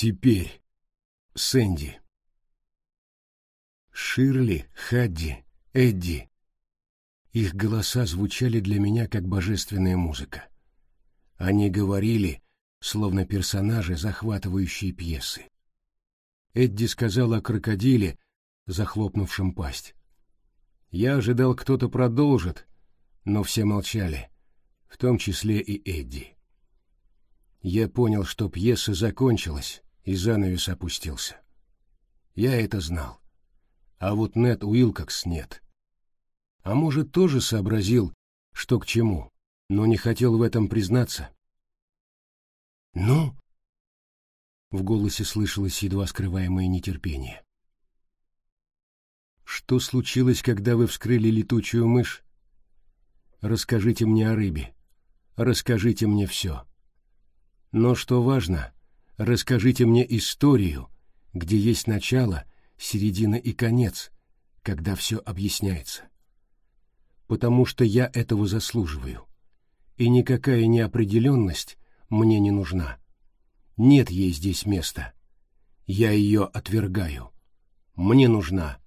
Теперь. Сэнди. Ширли, Хадди, Эдди. Их голоса звучали для меня как божественная музыка. Они говорили, словно персонажи захватывающие пьесы. Эдди сказал о крокодиле, захлопнувшем пасть. Я ожидал, кто-то продолжит, но все молчали, в том числе и Эдди. Я понял, что пьеса закончилась, и занавес опустился. Я это знал. А вот Нет Уилкокс нет. А может, тоже сообразил, что к чему, но не хотел в этом признаться. «Ну?» В голосе слышалось едва скрываемое нетерпение. «Что случилось, когда вы вскрыли летучую мышь? Расскажите мне о рыбе. Расскажите мне все. Но что важно, расскажите мне историю, где есть начало, середина и конец, когда все объясняется. Потому что я этого заслуживаю, и никакая неопределенность мне не нужна. Нет ей здесь места. Я ее отвергаю. Мне нужна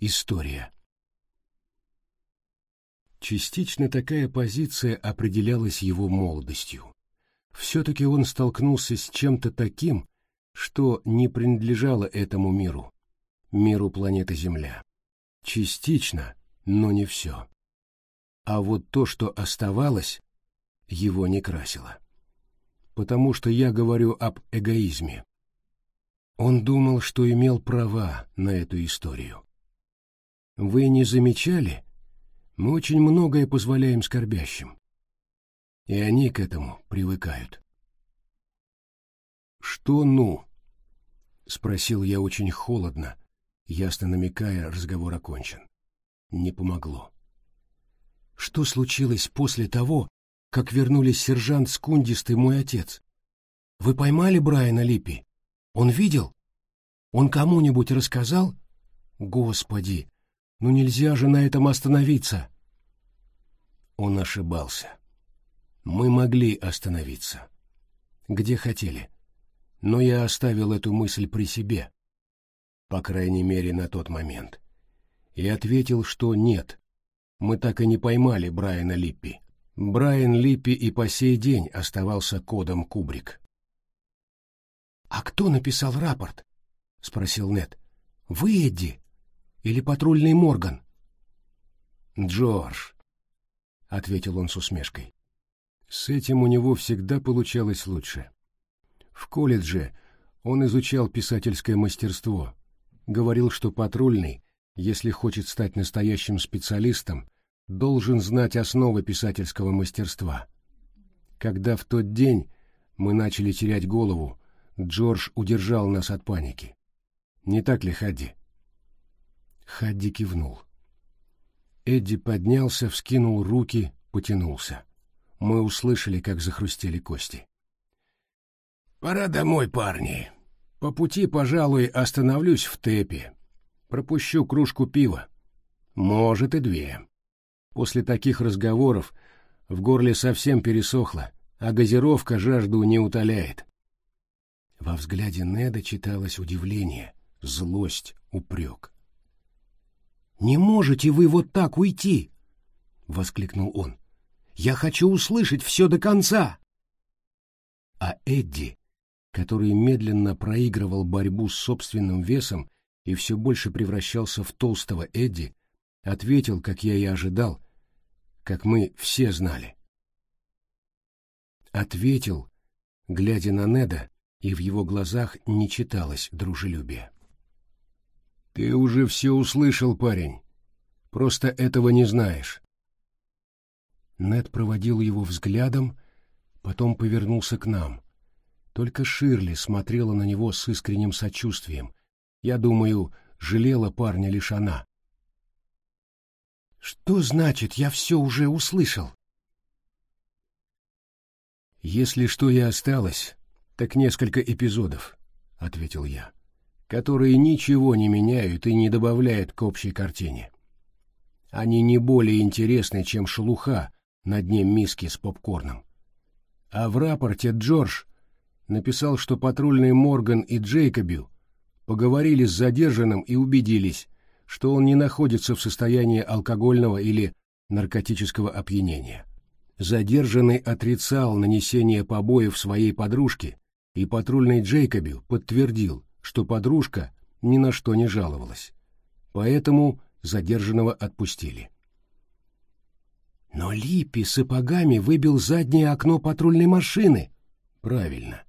история. Частично такая позиция определялась его молодостью. Все-таки он столкнулся с чем-то таким, что не принадлежало этому миру, миру планеты Земля. Частично, но не все. А вот то, что оставалось, его не красило потому что я говорю об эгоизме. Он думал, что имел права на эту историю. Вы не замечали? Мы очень многое позволяем скорбящим. И они к этому привыкают. «Что ну?» — спросил я очень холодно, ясно намекая, разговор окончен. Не помогло. «Что случилось после того, как вернулись сержант Скундист и мой отец. Вы поймали Брайана Липпи? Он видел? Он кому-нибудь рассказал? Господи, ну нельзя же на этом остановиться. Он ошибался. Мы могли остановиться. Где хотели. Но я оставил эту мысль при себе. По крайней мере, на тот момент. И ответил, что нет. Мы так и не поймали Брайана Липпи. Брайан Липпи и по сей день оставался кодом Кубрик. «А кто написал рапорт?» — спросил Нед. «Вы, Эдди? Или патрульный Морган?» «Джордж», — ответил он с усмешкой. С этим у него всегда получалось лучше. В колледже он изучал писательское мастерство, говорил, что патрульный, если хочет стать настоящим специалистом, должен знать основы писательского мастерства. Когда в тот день мы начали терять голову, Джордж удержал нас от паники. Не так ли, Хадди? Хадди кивнул. Эдди поднялся, вскинул руки, потянулся. Мы услышали, как захрустели кости. «Пора домой, парни. По пути, пожалуй, остановлюсь в Тепе. Пропущу кружку пива. Может, и две». После таких разговоров в горле совсем пересохло, а газировка жажду не утоляет. Во взгляде Неда читалось удивление, злость, упрек. «Не можете вы вот так уйти!» — воскликнул он. «Я хочу услышать все до конца!» А Эдди, который медленно проигрывал борьбу с собственным весом и все больше превращался в толстого Эдди, ответил, как я и ожидал, как мы все знали. Ответил, глядя на Неда, и в его глазах не читалось дружелюбие. «Ты уже все услышал, парень. Просто этого не знаешь». Нед проводил его взглядом, потом повернулся к нам. Только Ширли смотрела на него с искренним сочувствием. Я думаю, жалела парня лишь она. Что значит, я все уже услышал? Если что и осталось, так несколько эпизодов, — ответил я, — которые ничего не меняют и не добавляют к общей картине. Они не более интересны, чем шелуха на дне миски с попкорном. А в рапорте Джордж написал, что патрульные Морган и Джейкобю поговорили с задержанным и убедились, что он не находится в состоянии алкогольного или наркотического опьянения. Задержанный отрицал нанесение побоев своей подружке, и патрульный Джейкобю подтвердил, что подружка ни на что не жаловалась. Поэтому задержанного отпустили. Но Липпи сапогами выбил заднее окно патрульной машины. Правильно.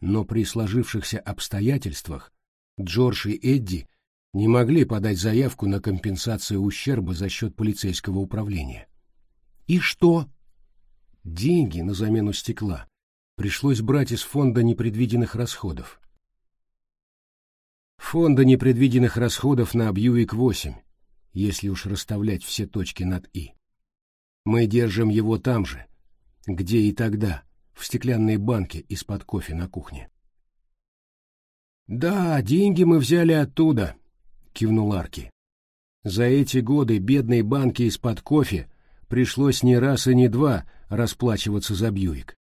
Но при сложившихся обстоятельствах Джордж и Эдди не могли подать заявку на компенсацию ущерба за счет полицейского управления. И что? Деньги на замену стекла пришлось брать из фонда непредвиденных расходов. Фонда непредвиденных расходов на Бьюик-8, если уж расставлять все точки над «и». Мы держим его там же, где и тогда, в стеклянной банке из-под кофе на кухне. «Да, деньги мы взяли оттуда», — кивнул Арки. «За эти годы бедной банке из-под кофе пришлось не раз и не два расплачиваться за Бьюик».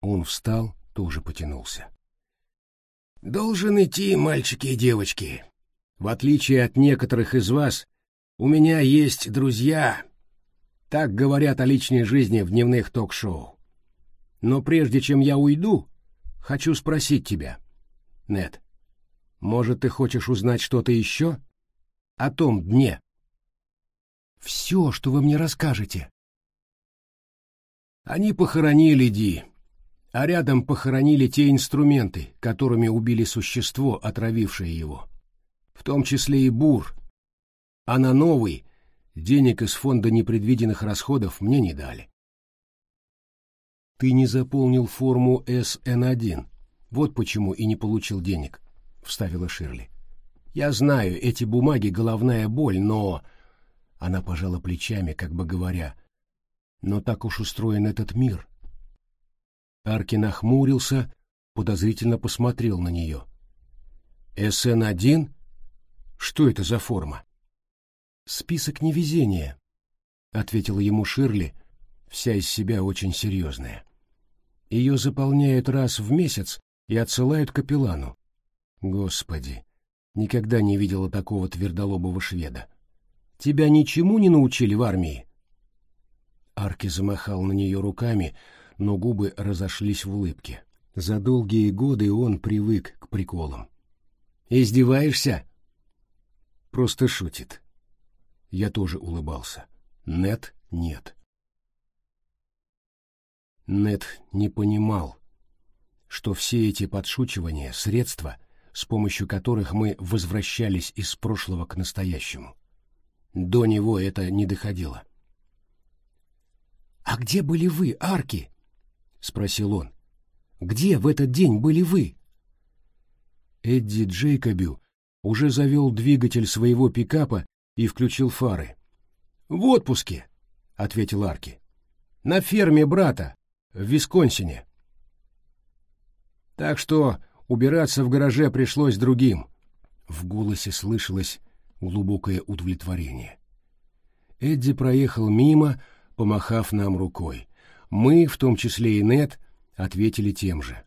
Он встал, тоже потянулся. «Должен идти, мальчики и девочки. В отличие от некоторых из вас, у меня есть друзья. Так говорят о личной жизни в дневных ток-шоу. Но прежде чем я уйду, хочу спросить тебя, Нет, может, ты хочешь узнать что-то еще? О том дне?» «Все, что вы мне расскажете». Они похоронили Ди а рядом похоронили те инструменты, которыми убили существо, отравившее его. В том числе и бур. А на новый денег из фонда непредвиденных расходов мне не дали. Ты не заполнил форму СН1. Вот почему и не получил денег, — вставила Ширли. Я знаю, эти бумаги — головная боль, но... Она пожала плечами, как бы говоря, но так уж устроен этот мир, Арки нахмурился, подозрительно посмотрел на нее. «СН-1? Что это за форма?» «Список невезения», — ответила ему Ширли, вся из себя очень серьезная. «Ее заполняют раз в месяц и отсылают капеллану. Господи, никогда не видела такого твердолобого шведа. Тебя ничему не научили в армии?» Арки замахал на нее руками, — но губы разошлись в улыбке. За долгие годы он привык к приколам. «Издеваешься?» «Просто шутит». Я тоже улыбался. Нет, нет. Нет не понимал, что все эти подшучивания — средства, с помощью которых мы возвращались из прошлого к настоящему. До него это не доходило. «А где были вы, Арки?» — спросил он. «Где в этот день были вы?» Эдди Джейкобю уже завел двигатель своего пикапа и включил фары. «В отпуске», — ответил Арки. «На ферме брата, в Висконсине». Так что убираться в гараже пришлось другим. В голосе слышалось глубокое удовлетворение. Эдди проехал мимо, помахав нам рукой. Мы, в том числе и Нет, ответили тем же.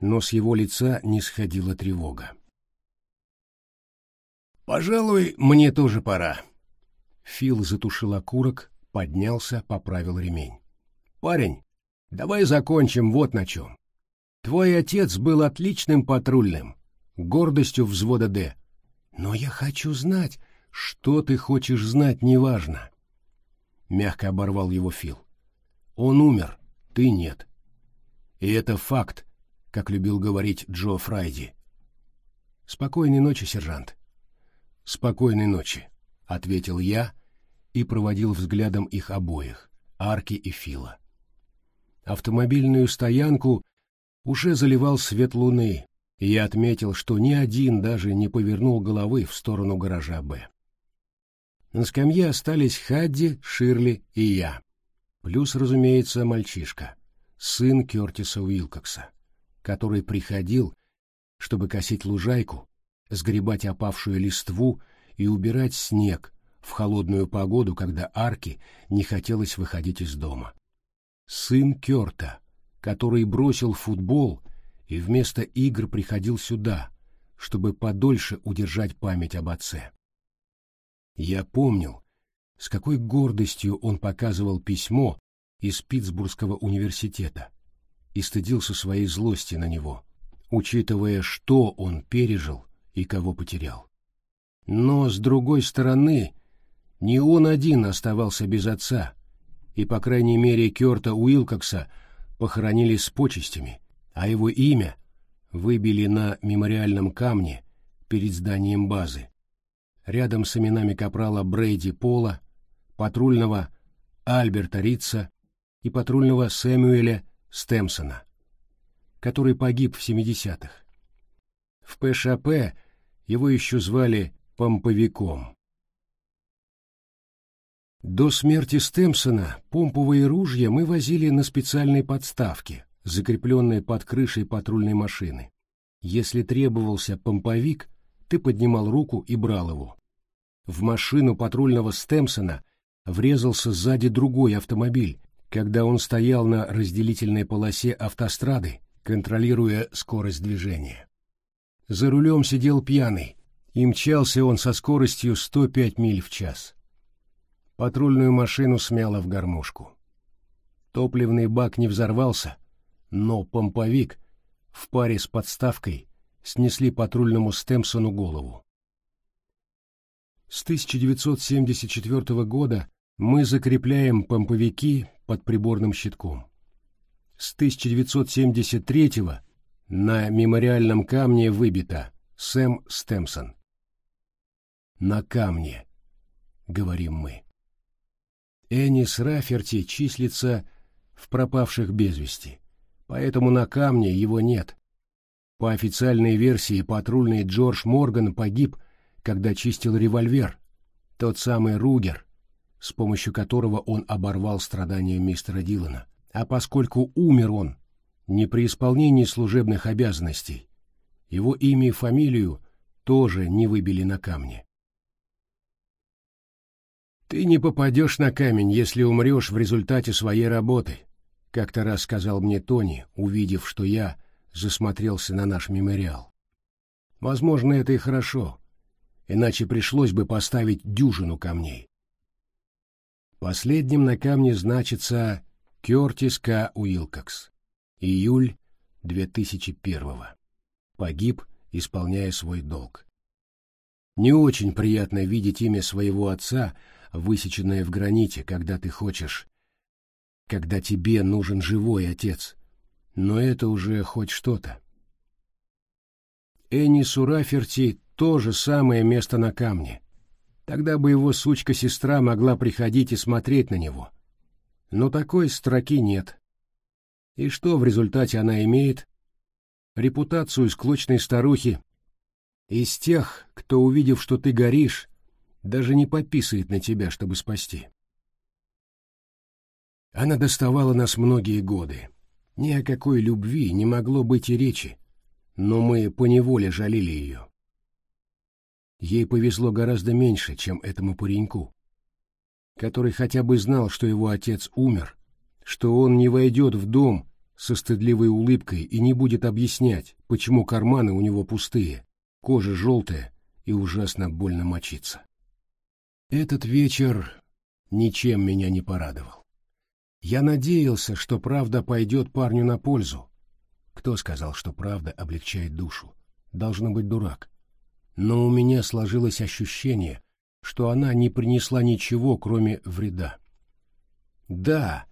Но с его лица не сходила тревога. «Пожалуй, мне тоже пора». Фил затушил окурок, поднялся, поправил ремень. «Парень, давай закончим вот на чем. Твой отец был отличным патрульным, гордостью взвода «Д». Но я хочу знать, что ты хочешь знать, неважно. Мягко оборвал его Фил. Он умер, ты нет. И это факт, как любил говорить Джо Фрайди. Спокойной ночи, сержант. Спокойной ночи, ответил я и проводил взглядом их обоих, Арки и Фила. Автомобильную стоянку уже заливал свет луны, и я отметил, что ни один даже не повернул головы в сторону гаража «Б». На скамье остались Хадди, Ширли и я. Плюс, разумеется, мальчишка, сын Кертиса Уилкокса, который приходил, чтобы косить лужайку, сгребать опавшую листву и убирать снег в холодную погоду, когда Арки не хотелось выходить из дома. Сын Керта, который бросил футбол и вместо игр приходил сюда, чтобы подольше удержать память об отце. Я помнил, с какой гордостью он показывал письмо из Питтсбургского университета и стыдился своей злости на него, учитывая, что он пережил и кого потерял. Но, с другой стороны, не он один оставался без отца, и, по крайней мере, Кёрта Уилкокса похоронили с почестями, а его имя выбили на мемориальном камне перед зданием базы, рядом с именами капрала Брейди Пола, патрульного Альберта Рица и патрульного Сэмюэля Стемсона, который погиб в 70-х. В ПШП его еще звали помповиком. До смерти Стемсона помповые ружья мы возили на специальной подставке, закрепленной под крышей патрульной машины. Если требовался помповик, ты поднимал руку и брал его. В машину патрульного Стемсона врезался сзади другой автомобиль, когда он стоял на разделительной полосе автострады, контролируя скорость движения. За рулем сидел пьяный, и мчался он со скоростью 105 миль в час. Патрульную машину смяло в гармошку. Топливный бак не взорвался, но помповик в паре с подставкой снесли патрульному Стемпсону голову. С 1974 года мы закрепляем помповики под приборным щитком. С 1973 на мемориальном камне выбито Сэм Стемпсон. На камне, говорим мы. Энис Раферти числится в пропавших без вести, поэтому на камне его нет. По официальной версии патрульный Джордж Морган погиб, когда чистил револьвер, тот самый Ругер, с помощью которого он оборвал страдания мистера Дилана. А поскольку умер он не при исполнении служебных обязанностей, его имя и фамилию тоже не выбили на камне. «Ты не попадешь на камень, если умрешь в результате своей работы», — как-то раз сказал мне Тони, увидев, что я засмотрелся на наш мемориал. «Возможно, это и хорошо, иначе пришлось бы поставить дюжину камней». Последним на камне значится Кертис К. Уилкокс. Июль 2001 Погиб, исполняя свой долг. Не очень приятно видеть имя своего отца — высеченное в граните, когда ты хочешь, когда тебе нужен живой отец. Но это уже хоть что-то. Энни Сураферти — то же самое место на камне. Тогда бы его сучка-сестра могла приходить и смотреть на него. Но такой строки нет. И что в результате она имеет? Репутацию склочной старухи. Из тех, кто, увидев, что ты горишь, даже не пописает на тебя, чтобы спасти. Она доставала нас многие годы. Ни о какой любви не могло быть и речи, но мы поневоле жалели ее. Ей повезло гораздо меньше, чем этому пареньку, который хотя бы знал, что его отец умер, что он не войдет в дом со стыдливой улыбкой и не будет объяснять, почему карманы у него пустые, кожа желтая и ужасно больно мочится. Этот вечер ничем меня не порадовал. Я надеялся, что правда пойдет парню на пользу. Кто сказал, что правда облегчает душу? Должно быть дурак. Но у меня сложилось ощущение, что она не принесла ничего, кроме вреда. Да,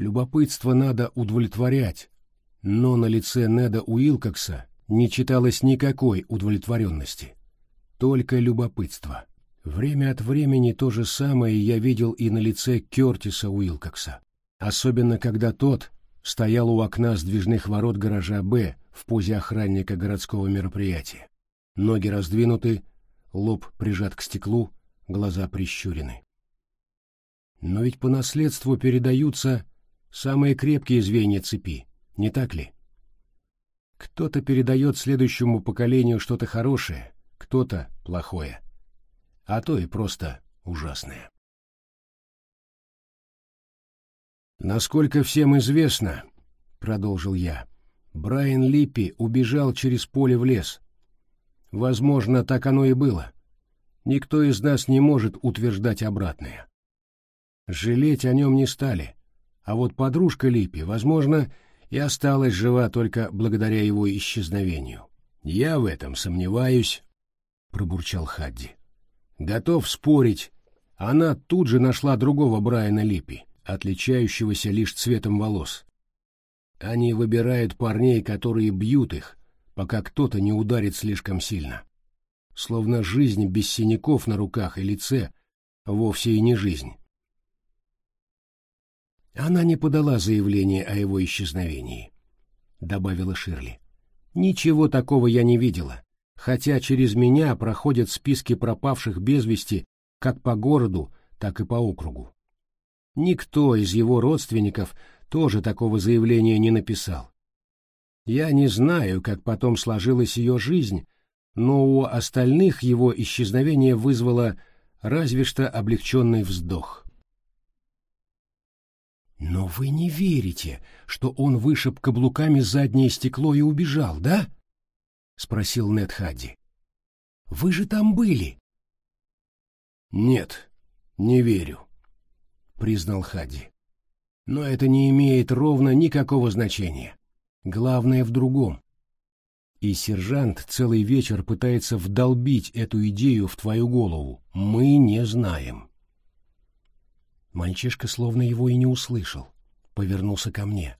любопытство надо удовлетворять, но на лице Неда Уилкокса не читалось никакой удовлетворенности, только любопытство. Время от времени то же самое я видел и на лице Кертиса Уилкокса, особенно когда тот стоял у окна сдвижных ворот гаража «Б» в позе охранника городского мероприятия. Ноги раздвинуты, лоб прижат к стеклу, глаза прищурены. Но ведь по наследству передаются самые крепкие звенья цепи, не так ли? Кто-то передает следующему поколению что-то хорошее, кто-то плохое а то и просто ужасное. «Насколько всем известно, — продолжил я, — Брайан Липпи убежал через поле в лес. Возможно, так оно и было. Никто из нас не может утверждать обратное. Жалеть о нем не стали, а вот подружка Липпи, возможно, и осталась жива только благодаря его исчезновению. Я в этом сомневаюсь, — пробурчал Хадди. Готов спорить, она тут же нашла другого Брайана Липпи, отличающегося лишь цветом волос. Они выбирают парней, которые бьют их, пока кто-то не ударит слишком сильно. Словно жизнь без синяков на руках и лице вовсе и не жизнь. Она не подала заявление о его исчезновении, — добавила Ширли. Ничего такого я не видела, хотя через меня проходят списки пропавших без вести как по городу, так и по округу. Никто из его родственников тоже такого заявления не написал. Я не знаю, как потом сложилась ее жизнь, но у остальных его исчезновение вызвало разве что облегченный вздох. «Но вы не верите, что он вышиб каблуками заднее стекло и убежал, да?» — спросил Нед Хадди. «Вы же там были!» «Нет, не верю», — признал Хадди. «Но это не имеет ровно никакого значения. Главное в другом. И сержант целый вечер пытается вдолбить эту идею в твою голову. Мы не знаем». Мальчишка словно его и не услышал. Повернулся ко мне.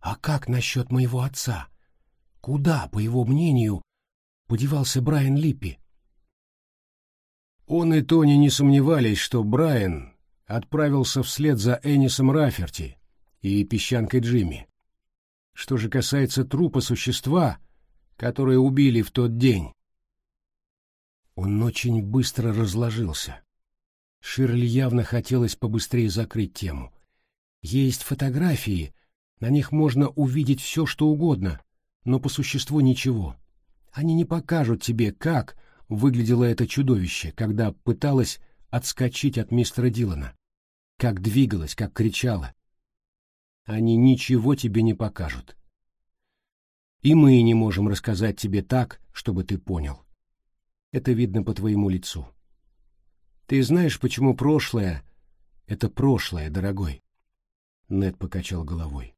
«А как насчет моего отца? Куда, по его мнению, подевался Брайан Липпи?» Он и Тони не сомневались, что Брайан отправился вслед за Энисом Раферти и песчанкой Джимми. Что же касается трупа существа, которое убили в тот день, он очень быстро разложился. Ширли явно хотелось побыстрее закрыть тему. Есть фотографии, на них можно увидеть все, что угодно, но по существу ничего. Они не покажут тебе, как выглядело это чудовище, когда пыталось отскочить от мистера Дилана, как двигалось, как кричало. Они ничего тебе не покажут. И мы не можем рассказать тебе так, чтобы ты понял. Это видно по твоему лицу. Ты знаешь, почему прошлое — это прошлое, дорогой? Нед покачал головой.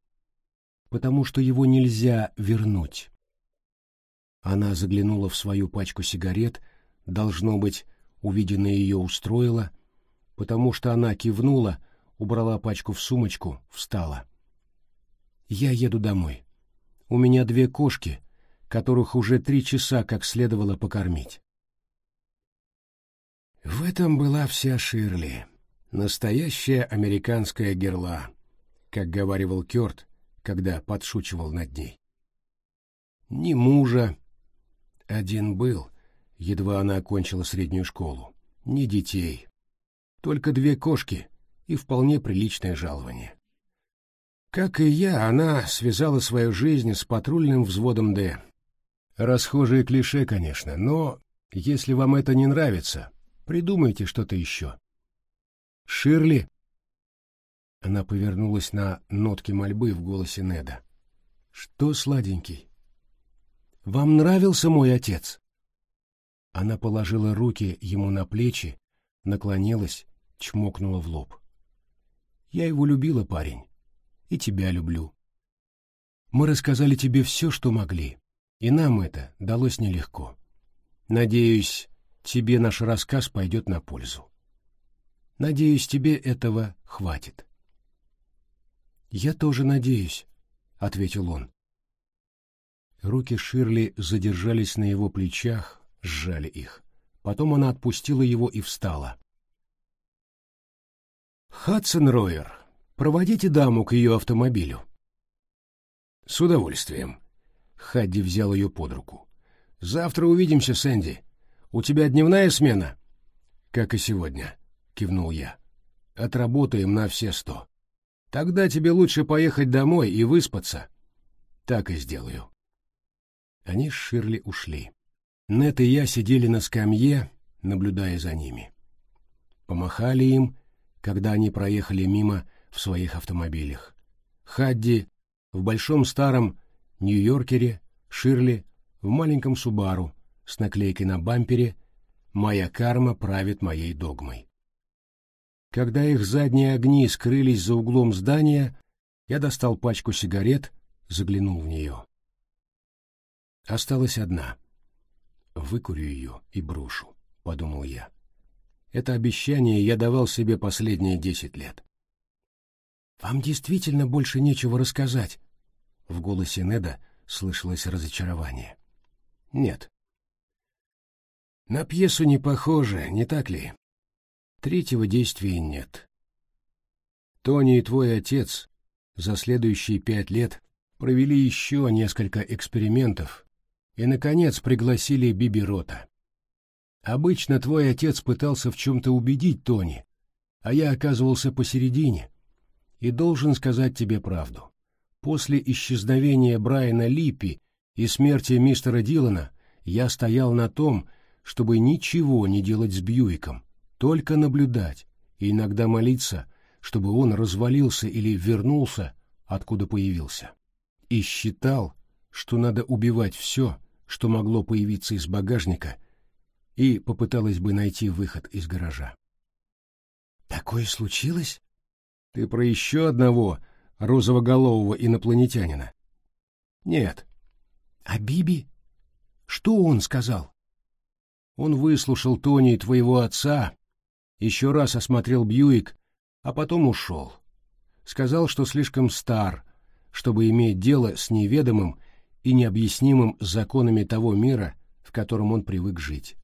Потому что его нельзя вернуть. Она заглянула в свою пачку сигарет, должно быть, увиденное ее устроило, потому что она кивнула, убрала пачку в сумочку, встала. «Я еду домой. У меня две кошки, которых уже три часа как следовало покормить. В этом была вся Ширли, настоящая американская герла, как говаривал Кёрт, когда подшучивал над ней. Ни мужа, один был, едва она окончила среднюю школу, ни детей, только две кошки и вполне приличное жалование. Как и я, она связала свою жизнь с патрульным взводом «Д». Расхожее клише, конечно, но если вам это не нравится, Придумайте что-то еще. Ширли? Она повернулась на нотки мольбы в голосе Неда. Что, сладенький? Вам нравился мой отец? Она положила руки ему на плечи, наклонилась, чмокнула в лоб. Я его любила, парень, и тебя люблю. Мы рассказали тебе все, что могли, и нам это далось нелегко. Надеюсь, тебе наш рассказ пойдет на пользу. Надеюсь, тебе этого хватит. Я тоже надеюсь, ответил он. Руки Ширли задержались на его плечах, сжали их. Потом она отпустила его и встала. Хадсон Ройер, проводите даму к ее автомобилю. С удовольствием. Хадди взял ее под руку. Завтра увидимся, Сэнди. «У тебя дневная смена?» «Как и сегодня», — кивнул я. «Отработаем на все сто. Тогда тебе лучше поехать домой и выспаться». «Так и сделаю». Они с Ширли ушли. Нет и я сидели на скамье, наблюдая за ними. Помахали им, когда они проехали мимо в своих автомобилях. Хадди в большом старом Нью-Йоркере, Ширли, в маленьком Субару с наклейкой на бампере «Моя карма правит моей догмой». Когда их задние огни скрылись за углом здания, я достал пачку сигарет, заглянул в нее. Осталась одна. Выкурю ее и брошу, — подумал я. Это обещание я давал себе последние десять лет. «Вам действительно больше нечего рассказать?» В голосе Неда слышалось разочарование. «Нет». «На пьесу не похоже, не так ли?» Третьего действия нет. Тони и твой отец за следующие пять лет провели еще несколько экспериментов и, наконец, пригласили Биби Рота. Обычно твой отец пытался в чем-то убедить Тони, а я оказывался посередине. И должен сказать тебе правду. После исчезновения Брайана Липпи и смерти мистера Дилана я стоял на том, чтобы ничего не делать с Бьюиком, только наблюдать и иногда молиться, чтобы он развалился или вернулся, откуда появился. И считал, что надо убивать все, что могло появиться из багажника, и попыталась бы найти выход из гаража. «Такое случилось?» «Ты про еще одного розовоголового инопланетянина?» «Нет». «А Биби? Что он сказал?» Он выслушал Тони и твоего отца еще раз осмотрел Бьюик, а потом ушел. Сказал, что слишком стар, чтобы иметь дело с неведомым и необъяснимым законами того мира, в котором он привык жить.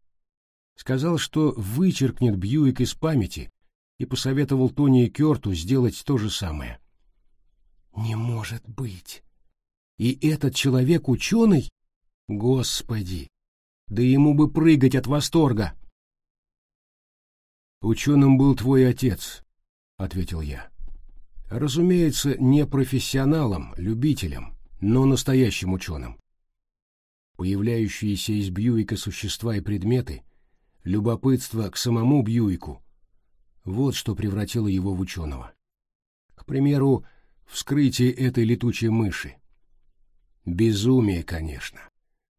Сказал, что вычеркнет Бьюик из памяти и посоветовал Тони и Керту сделать то же самое. «Не может быть! И этот человек ученый? Господи! Да ему бы прыгать от восторга!» «Ученым был твой отец», — ответил я. «Разумеется, не профессионалом, любителем, но настоящим ученым. Появляющиеся из Бьюика существа и предметы, любопытство к самому Бьюику — вот что превратило его в ученого. К примеру, вскрытие этой летучей мыши. Безумие, конечно,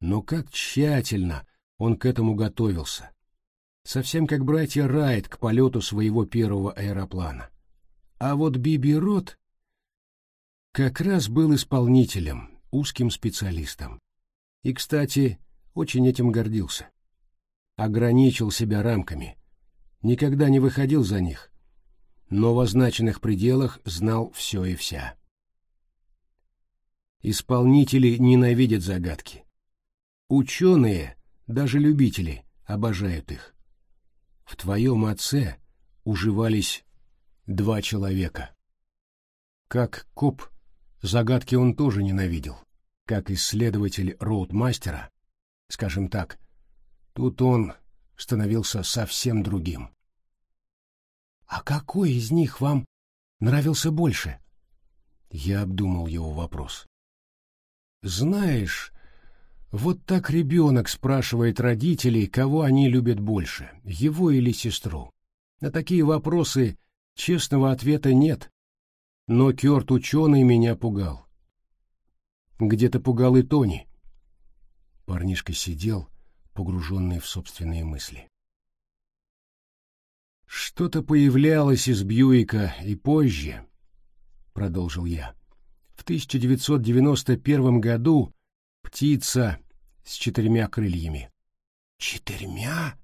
но как тщательно он к этому готовился, совсем как братья Райт к полету своего первого аэроплана. А вот Биби Рот как раз был исполнителем, узким специалистом. И, кстати, очень этим гордился. Ограничил себя рамками, никогда не выходил за них, но в означенных пределах знал все и вся. Исполнители ненавидят загадки. Ученые, даже любители, обожают их. В твоем отце уживались два человека. Как коп, загадки он тоже ненавидел. Как исследователь роудмастера, скажем так, тут он становился совсем другим. «А какой из них вам нравился больше?» Я обдумал его вопрос. «Знаешь, вот так ребенок спрашивает родителей, кого они любят больше, его или сестру. На такие вопросы честного ответа нет. Но Кёрт ученый меня пугал. Где-то пугал и Тони. Парнишка сидел, погруженный в собственные мысли. Что-то появлялось из Бьюика и позже, продолжил я. В 1991 году Птица с четырьмя крыльями. Четырьмя?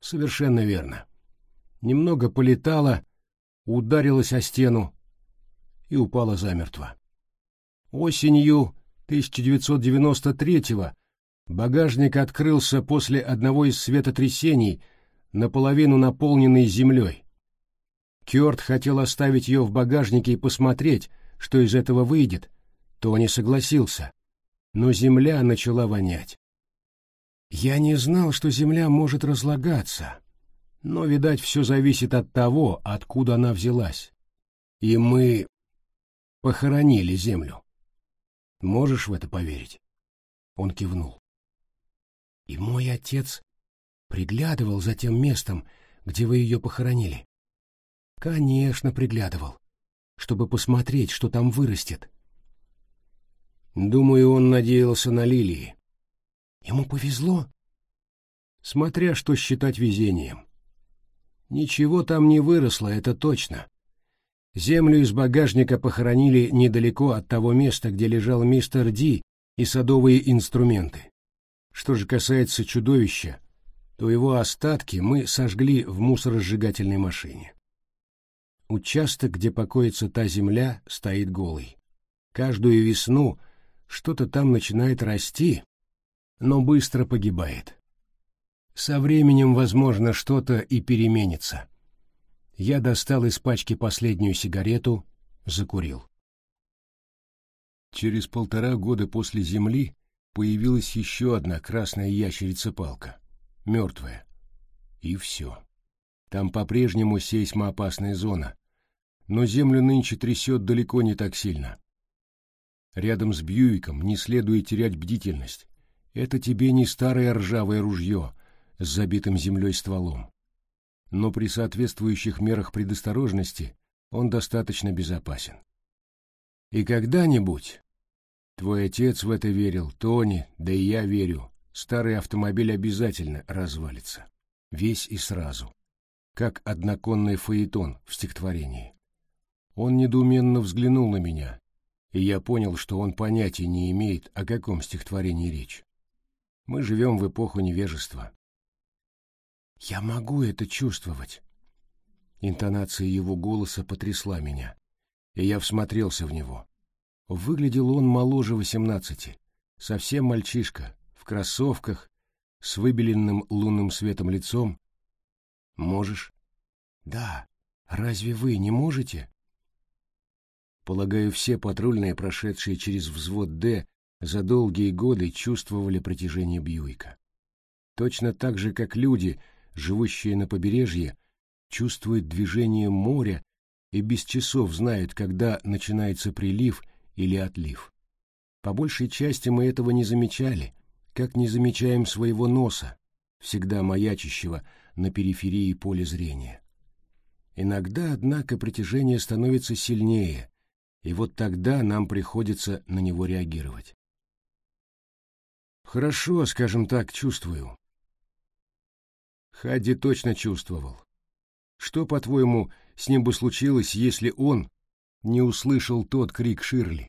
Совершенно верно. Немного полетала, ударилась о стену и упала замертво. Осенью 1993-го багажник открылся после одного из светотрясений, наполовину наполненный землей. Кёрт хотел оставить ее в багажнике и посмотреть, что из этого выйдет, то не согласился но земля начала вонять. Я не знал, что земля может разлагаться, но, видать, все зависит от того, откуда она взялась. И мы похоронили землю. Можешь в это поверить? Он кивнул. И мой отец приглядывал за тем местом, где вы ее похоронили. Конечно, приглядывал, чтобы посмотреть, что там вырастет. Думаю, он надеялся на лилии. Ему повезло? Смотря что считать везением. Ничего там не выросло, это точно. Землю из багажника похоронили недалеко от того места, где лежал мистер Ди и садовые инструменты. Что же касается чудовища, то его остатки мы сожгли в мусоросжигательной машине. Участок, где покоится та земля, стоит голый. Каждую весну что-то там начинает расти, но быстро погибает. Со временем, возможно, что-то и переменится. Я достал из пачки последнюю сигарету, закурил. Через полтора года после Земли появилась еще одна красная ящерица-палка, мертвая. И все. Там по-прежнему сейсмоопасная зона, но Землю нынче трясет далеко не так сильно. Рядом с Бьюиком не следует терять бдительность. Это тебе не старое ржавое ружье с забитым землей стволом. Но при соответствующих мерах предосторожности он достаточно безопасен. И когда-нибудь, твой отец в это верил, Тони, да и я верю, старый автомобиль обязательно развалится. Весь и сразу. Как одноконный фаэтон в стихотворении. Он недоуменно взглянул на меня, и я понял, что он понятия не имеет, о каком стихотворении речь. Мы живем в эпоху невежества. «Я могу это чувствовать». Интонация его голоса потрясла меня, и я всмотрелся в него. Выглядел он моложе восемнадцати, совсем мальчишка, в кроссовках, с выбеленным лунным светом лицом. «Можешь?» «Да. Разве вы не можете?» Полагаю, все патрульные, прошедшие через взвод «Д», за долгие годы чувствовали притяжение Бьюика. Точно так же, как люди, живущие на побережье, чувствуют движение моря и без часов знают, когда начинается прилив или отлив. По большей части мы этого не замечали, как не замечаем своего носа, всегда маячащего на периферии поля зрения. Иногда, однако, притяжение становится сильнее, и вот тогда нам приходится на него реагировать. Хорошо, скажем так, чувствую. Хадди точно чувствовал. Что, по-твоему, с ним бы случилось, если он не услышал тот крик Ширли?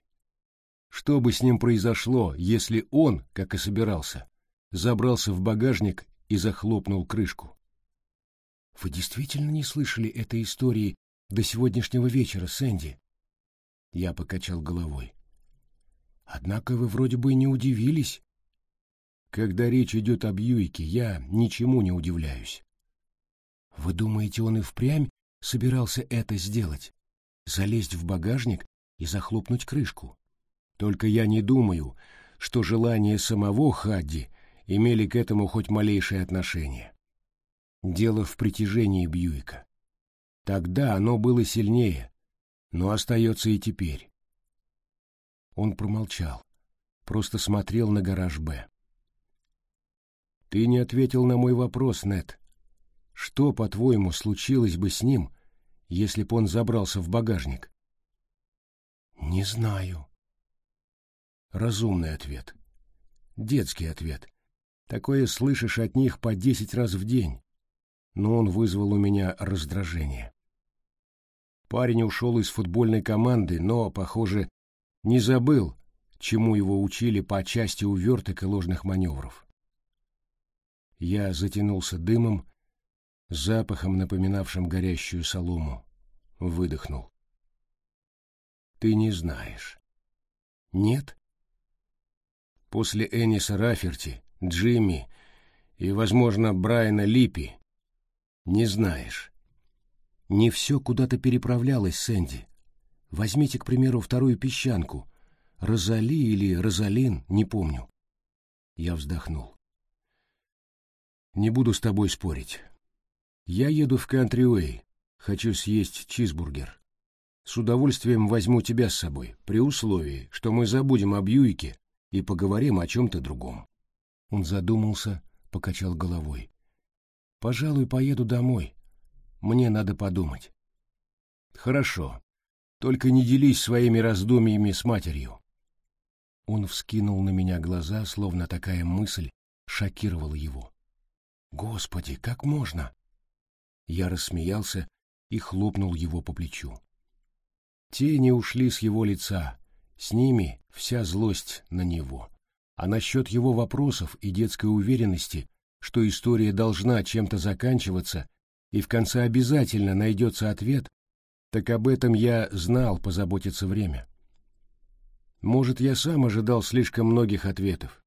Что бы с ним произошло, если он, как и собирался, забрался в багажник и захлопнул крышку? Вы действительно не слышали этой истории до сегодняшнего вечера, Сэнди? Я покачал головой. Однако вы вроде бы не удивились, когда речь идет об Юике, я ничему не удивляюсь. Вы думаете, он и впрямь собирался это сделать? Залезть в багажник и захлопнуть крышку? Только я не думаю, что желания самого Хадди имели к этому хоть малейшее отношение. Дело в притяжении Бьюика. Тогда оно было сильнее, но остается и теперь. Он промолчал, просто смотрел на гараж «Б». Ты не ответил на мой вопрос, Нет. Что, по-твоему, случилось бы с ним, если б он забрался в багажник? Не знаю. Разумный ответ. Детский ответ. Такое слышишь от них по десять раз в день. Но он вызвал у меня раздражение. Парень ушел из футбольной команды, но, похоже, не забыл, чему его учили по части уверток и ложных маневров. Я затянулся дымом, запахом, напоминавшим горящую солому. Выдохнул. Ты не знаешь. Нет? После Эниса Раферти, Джимми и, возможно, Брайана Липпи не знаешь. Не все куда-то переправлялось, Сэнди. Возьмите, к примеру, вторую песчанку. Розали или Розалин, не помню. Я вздохнул. Не буду с тобой спорить. Я еду в Кантри-Уэй. Хочу съесть чизбургер. С удовольствием возьму тебя с собой, при условии, что мы забудем об Юике и поговорим о чем-то другом. Он задумался, покачал головой. Пожалуй, поеду домой. Мне надо подумать. Хорошо. Только не делись своими раздумьями с матерью. Он вскинул на меня глаза, словно такая мысль шокировала его. «Господи, как можно?» Я рассмеялся и хлопнул его по плечу. Тени ушли с его лица, с ними вся злость на него. А насчет его вопросов и детской уверенности, что история должна чем-то заканчиваться, и в конце обязательно найдется ответ, так об этом я знал, позаботиться время. Может, я сам ожидал слишком многих ответов.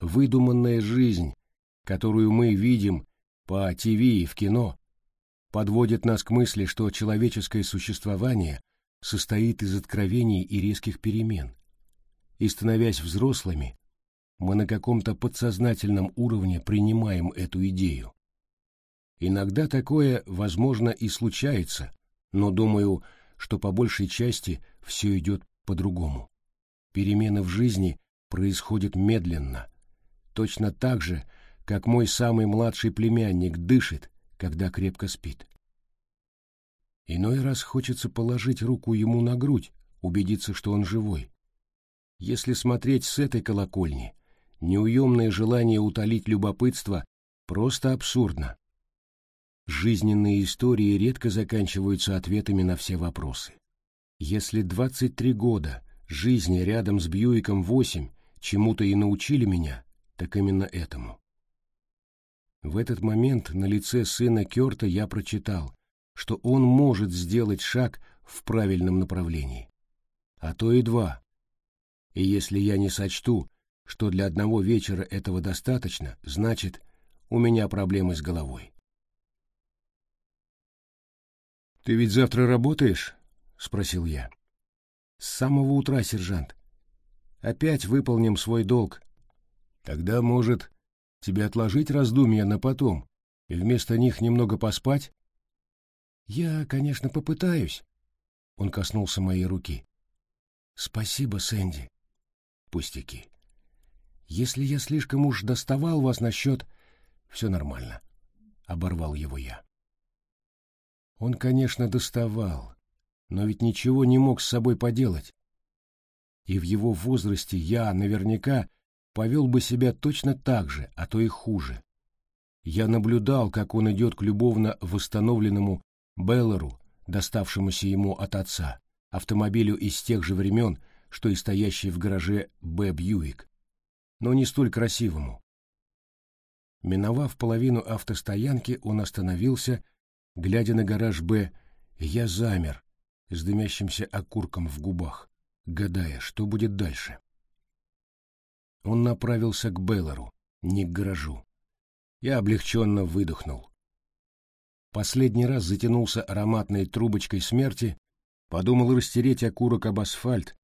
Выдуманная жизнь, которую мы видим по ТВ и в кино, подводит нас к мысли, что человеческое существование состоит из откровений и резких перемен. И становясь взрослыми, мы на каком-то подсознательном уровне принимаем эту идею. Иногда такое, возможно, и случается, но думаю, что по большей части все идет по-другому. Перемены в жизни происходят медленно, точно так же, как мой самый младший племянник дышит, когда крепко спит. Иной раз хочется положить руку ему на грудь, убедиться, что он живой. Если смотреть с этой колокольни, неуемное желание утолить любопытство просто абсурдно. Жизненные истории редко заканчиваются ответами на все вопросы. Если 23 года жизни рядом с Бьюиком 8 чему-то и научили меня, так именно этому. В этот момент на лице сына Кёрта я прочитал, что он может сделать шаг в правильном направлении. А то и два. И если я не сочту, что для одного вечера этого достаточно, значит, у меня проблемы с головой. «Ты ведь завтра работаешь?» — спросил я. «С самого утра, сержант. Опять выполним свой долг. Тогда, может, тебе отложить раздумья на потом и вместо них немного поспать?» «Я, конечно, попытаюсь». Он коснулся моей руки. «Спасибо, Сэнди». «Пустяки. Если я слишком уж доставал вас насчет...» «Все нормально», — оборвал его я. Он, конечно, доставал, но ведь ничего не мог с собой поделать. И в его возрасте я, наверняка, повел бы себя точно так же, а то и хуже. Я наблюдал, как он идет к любовно восстановленному Беллару, доставшемуся ему от отца, автомобилю из тех же времен, что и стоящий в гараже Б. Бьюик, но не столь красивому. Миновав половину автостоянки, он остановился Глядя на гараж «Б», я замер с дымящимся окурком в губах, гадая, что будет дальше. Он направился к Беллару, не к гаражу. Я облегченно выдохнул. Последний раз затянулся ароматной трубочкой смерти, подумал растереть окурок об асфальт,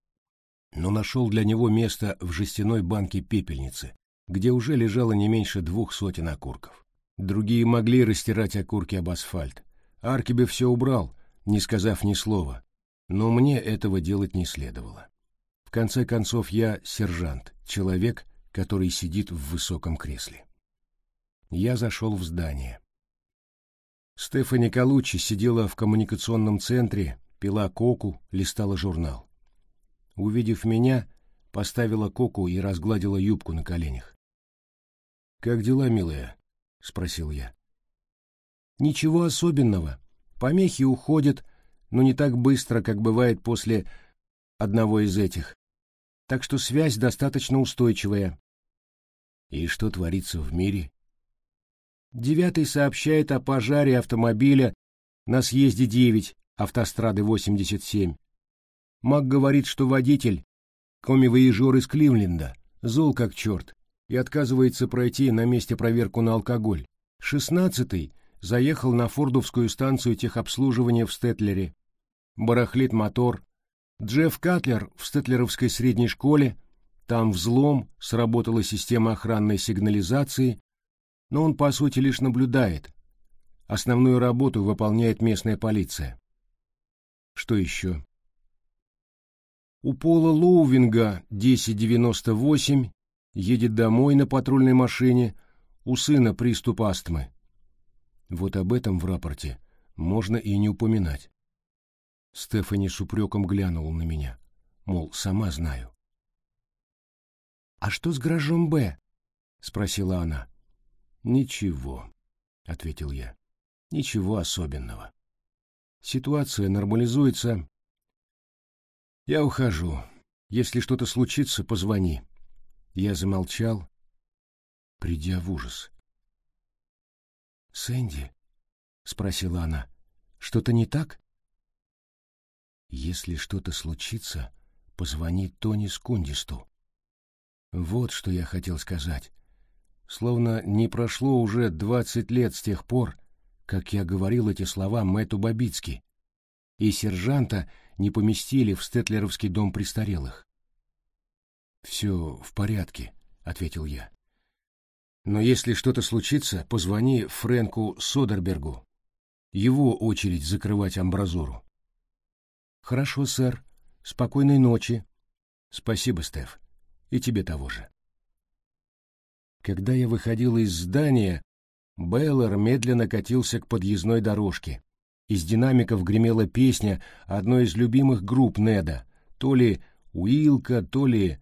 но нашел для него место в жестяной банке пепельницы, где уже лежало не меньше двух сотен окурков. Другие могли растирать окурки об асфальт. Аркебе все убрал, не сказав ни слова. Но мне этого делать не следовало. В конце концов, я сержант, человек, который сидит в высоком кресле. Я зашел в здание. Стефани Калучи сидела в коммуникационном центре, пила коку, листала журнал. Увидев меня, поставила коку и разгладила юбку на коленях. «Как дела, милая?» — спросил я. «Ничего особенного. Помехи уходят, но не так быстро, как бывает после одного из этих. Так что связь достаточно устойчивая». «И что творится в мире?» Девятый сообщает о пожаре автомобиля на съезде 9, автострады 87. Мак говорит, что водитель, коми-воежор из Кливленда, зол как черт, и отказывается пройти на месте проверку на алкоголь. Шестнадцатый заехал на фордовскую станцию техобслуживания в Стетлере. Барахлит мотор. Джефф Катлер в Стетлеровской средней школе. Там взлом, сработала система охранной сигнализации, но он, по сути, лишь наблюдает. Основную работу выполняет местная полиция. Что еще? У Пола Лоувинга 1098 едет домой на патрульной машине, у сына приступ астмы. Вот об этом в рапорте можно и не упоминать. Стефани с упреком глянула на меня, мол, сама знаю. «А что с гаражом Б?» — спросила она. «Ничего», — ответил я. «Ничего особенного. Ситуация нормализуется. Я ухожу. Если что-то случится, позвони». Я замолчал, придя в ужас. «Сэнди?» — спросила она. «Что-то не так?» «Если что-то случится, позвони Тони Скундисту». Вот что я хотел сказать. Словно не прошло уже двадцать лет с тех пор, как я говорил эти слова Мэтту Бабицки, и сержанта не поместили в Стетлеровский дом престарелых. «Все в порядке», — ответил я. «Но если что-то случится, позвони Фрэнку Содербергу. Его очередь закрывать амбразуру». «Хорошо, сэр. Спокойной ночи». «Спасибо, Стеф. И тебе того же». Когда я выходил из здания, Беллар медленно катился к подъездной дорожке. Из динамиков гремела песня одной из любимых групп Неда, то ли Уилка, то ли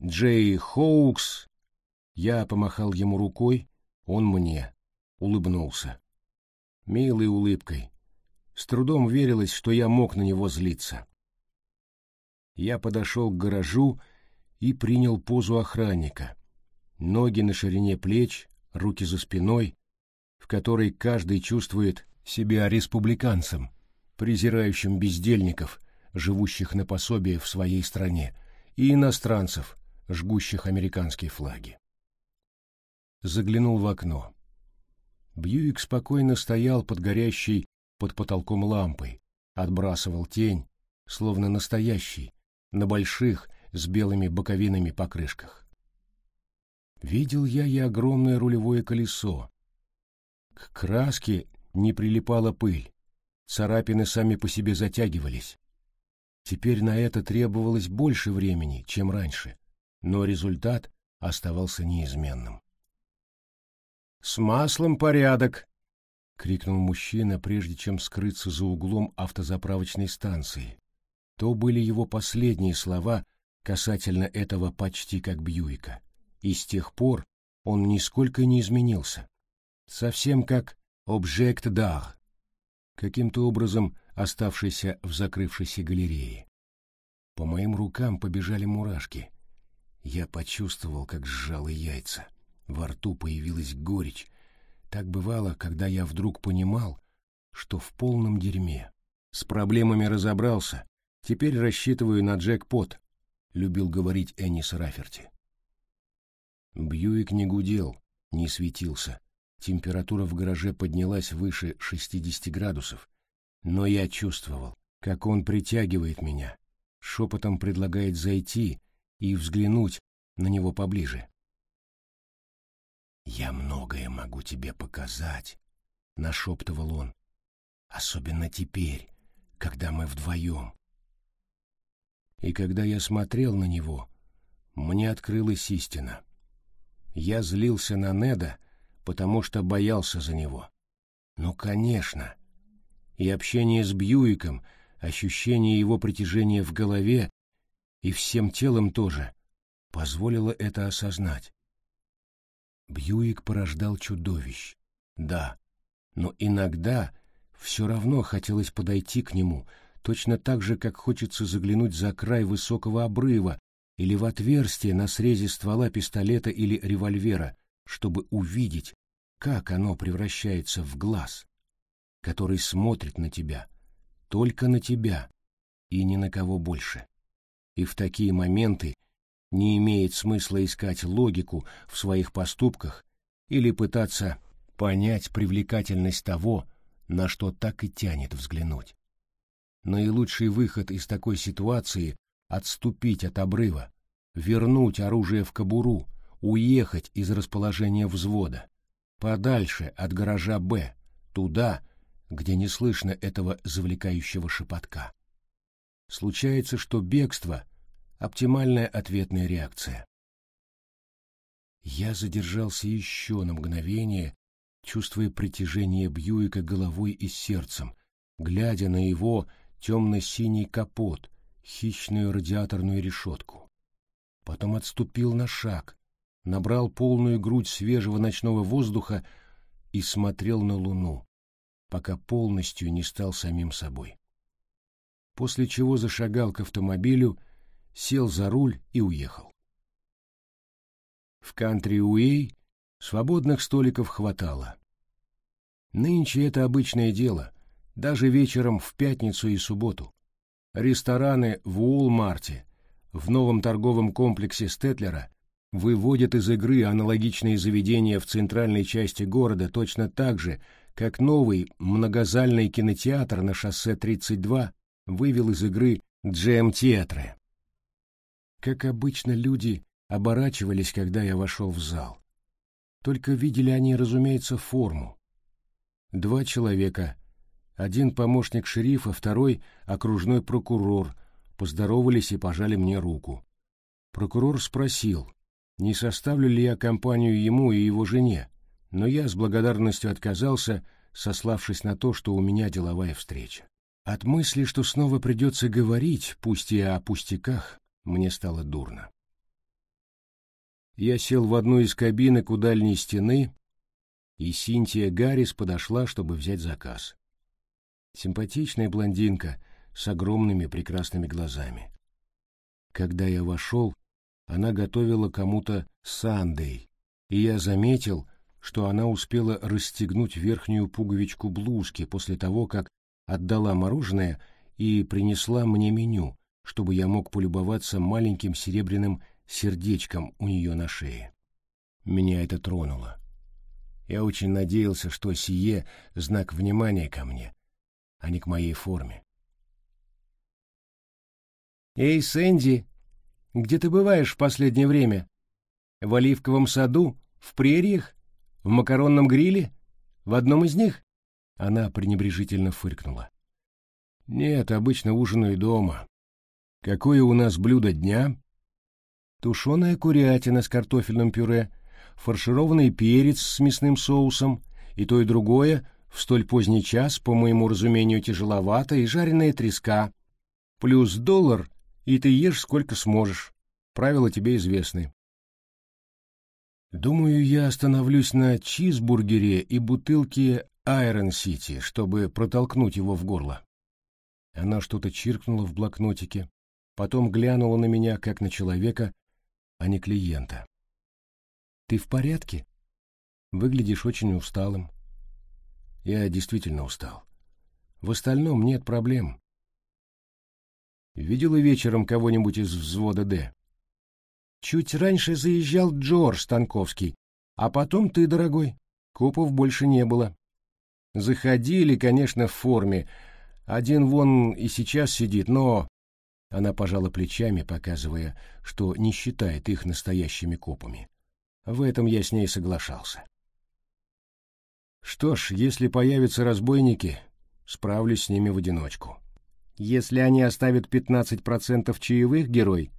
Джей Хоукс. Я помахал ему рукой, он мне улыбнулся. Милой улыбкой. С трудом верилось, что я мог на него злиться. Я подошел к гаражу и принял позу охранника. Ноги на ширине плеч, руки за спиной, в которой каждый чувствует себя республиканцем, презирающим бездельников, живущих на пособие в своей стране, и иностранцев, жгущих американские флаги. Заглянул в окно. Бьюик спокойно стоял под горящей под потолком лампой, отбрасывал тень, словно настоящий, на больших с белыми боковинами покрышках. Видел я и огромное рулевое колесо. К краске не прилипала пыль, царапины сами по себе затягивались. Теперь на это требовалось больше времени, чем раньше но результат оставался неизменным. «С маслом порядок!» — крикнул мужчина, прежде чем скрыться за углом автозаправочной станции. То были его последние слова касательно этого почти как Бьюика. И с тех пор он нисколько не изменился. Совсем как объект d'art, каким-то образом оставшийся в закрывшейся галерее. По моим рукам побежали мурашки — я почувствовал, как сжало яйца. Во рту появилась горечь. Так бывало, когда я вдруг понимал, что в полном дерьме. С проблемами разобрался. Теперь рассчитываю на джекпот, — любил говорить Эннис Раферти. Бьюик не гудел, не светился. Температура в гараже поднялась выше 60 градусов. Но я чувствовал, как он притягивает меня, шепотом предлагает зайти и взглянуть на него поближе. «Я многое могу тебе показать», — нашептывал он, — «особенно теперь, когда мы вдвоем». И когда я смотрел на него, мне открылась истина. Я злился на Неда, потому что боялся за него. Ну, конечно. И общение с Бьюиком, ощущение его притяжения в голове и всем телом тоже, позволило это осознать. Бьюик порождал чудовищ, да, но иногда все равно хотелось подойти к нему, точно так же, как хочется заглянуть за край высокого обрыва или в отверстие на срезе ствола пистолета или револьвера, чтобы увидеть, как оно превращается в глаз, который смотрит на тебя, только на тебя и ни на кого больше. И в такие моменты не имеет смысла искать логику в своих поступках или пытаться понять привлекательность того, на что так и тянет взглянуть. Наилучший выход из такой ситуации — отступить от обрыва, вернуть оружие в кобуру, уехать из расположения взвода, подальше от гаража «Б», туда, где не слышно этого завлекающего шепотка. Случается, что бегство — оптимальная ответная реакция. Я задержался еще на мгновение, чувствуя притяжение Бьюика головой и сердцем, глядя на его темно-синий капот, хищную радиаторную решетку. потом отступил на шаг, набрал полную грудь свежего ночного воздуха и смотрел на луну, пока полностью не стал самим собой. После чего зашагал к автомобилю, сел за руль и уехал. В кантри-уэй свободных столиков хватало. Нынче это обычное дело, даже вечером в пятницу и субботу. Рестораны в Уолмарте, в новом торговом комплексе Стетлера выводят из игры аналогичные заведения в центральной части города точно так же, как новый многозальный кинотеатр на шоссе 32 вывел из игры GM-театры. Как обычно, люди оборачивались, когда я вошел в зал. Только видели они, разумеется, форму. Два человека, один помощник шерифа, второй — окружной прокурор, поздоровались и пожали мне руку. Прокурор спросил, не составлю ли я компанию ему и его жене, но я с благодарностью отказался, сославшись на то, что у меня деловая встреча. От мысли, что снова придется говорить, пусть и о пустяках, мне стало дурно. Я сел в одну из кабинок у дальней стены, и Синтия Гаррис подошла, чтобы взять заказ. Симпатичная блондинка с огромными прекрасными глазами. Когда я вошел, она готовила кому-то сандей, и я заметил, что она успела расстегнуть верхнюю пуговичку блузки после того, как отдала мороженое и принесла мне меню, чтобы я мог полюбоваться маленьким серебряным сердечком у нее на шее. Меня это тронуло. Я очень надеялся, что сие — знак внимания ко мне, а не к моей форме. «Эй, Сэнди, где ты бываешь в последнее время? В оливковом саду? В прериях? В макаронном гриле? В одном из них?» Она пренебрежительно фыркнула. «Нет, обычно ужинаю дома. Какое у нас блюдо дня?» «Тушеная курятина с картофельным пюре, фаршированный перец с мясным соусом, и то и другое в столь поздний час, по моему разумению, тяжеловато, и жареная треска, плюс доллар и ты ешь сколько сможешь. Правила тебе известны. Думаю, я остановлюсь на чизбургере и бутылке Айрон Сити, чтобы протолкнуть его в горло. Она что-то чиркнула в блокнотике, потом глянула на меня, как на человека, а не клиента. «Ты в порядке? Выглядишь очень усталым». Я действительно устал. В остальном нет проблем. Видела вечером кого-нибудь из взвода «Д»?» «Чуть раньше заезжал Джордж Станковский, а потом ты, дорогой. Копов больше не было. Заходили, конечно, в форме. Один вон и сейчас сидит, но...» Она пожала плечами, показывая, что не считает их настоящими копами. В этом я с ней соглашался. «Что ж, если появятся разбойники, справлюсь с ними в одиночку». Если они оставят пятнадцать процентов чаевых, герой,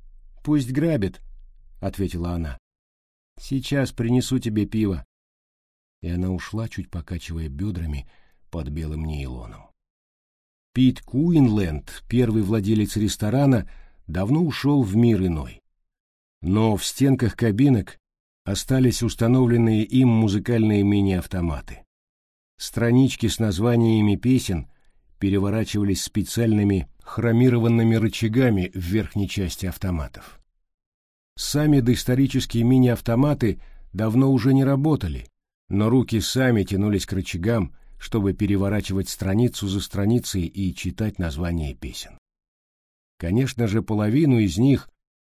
пусть грабят, — ответила она. Сейчас принесу тебе пиво. И она ушла, чуть покачивая бедрами под белым нейлоном. Пит Куинленд, первый владелец ресторана, давно ушел в мир иной. Но в стенках кабинок остались установленные им музыкальные мини-автоматы. Странички с названиями песен — переворачивались специальными хромированными рычагами в верхней части автоматов. Сами доисторические мини-автоматы давно уже не работали, но руки сами тянулись к рычагам, чтобы переворачивать страницу за страницей и читать названия песен. Конечно же, половину из них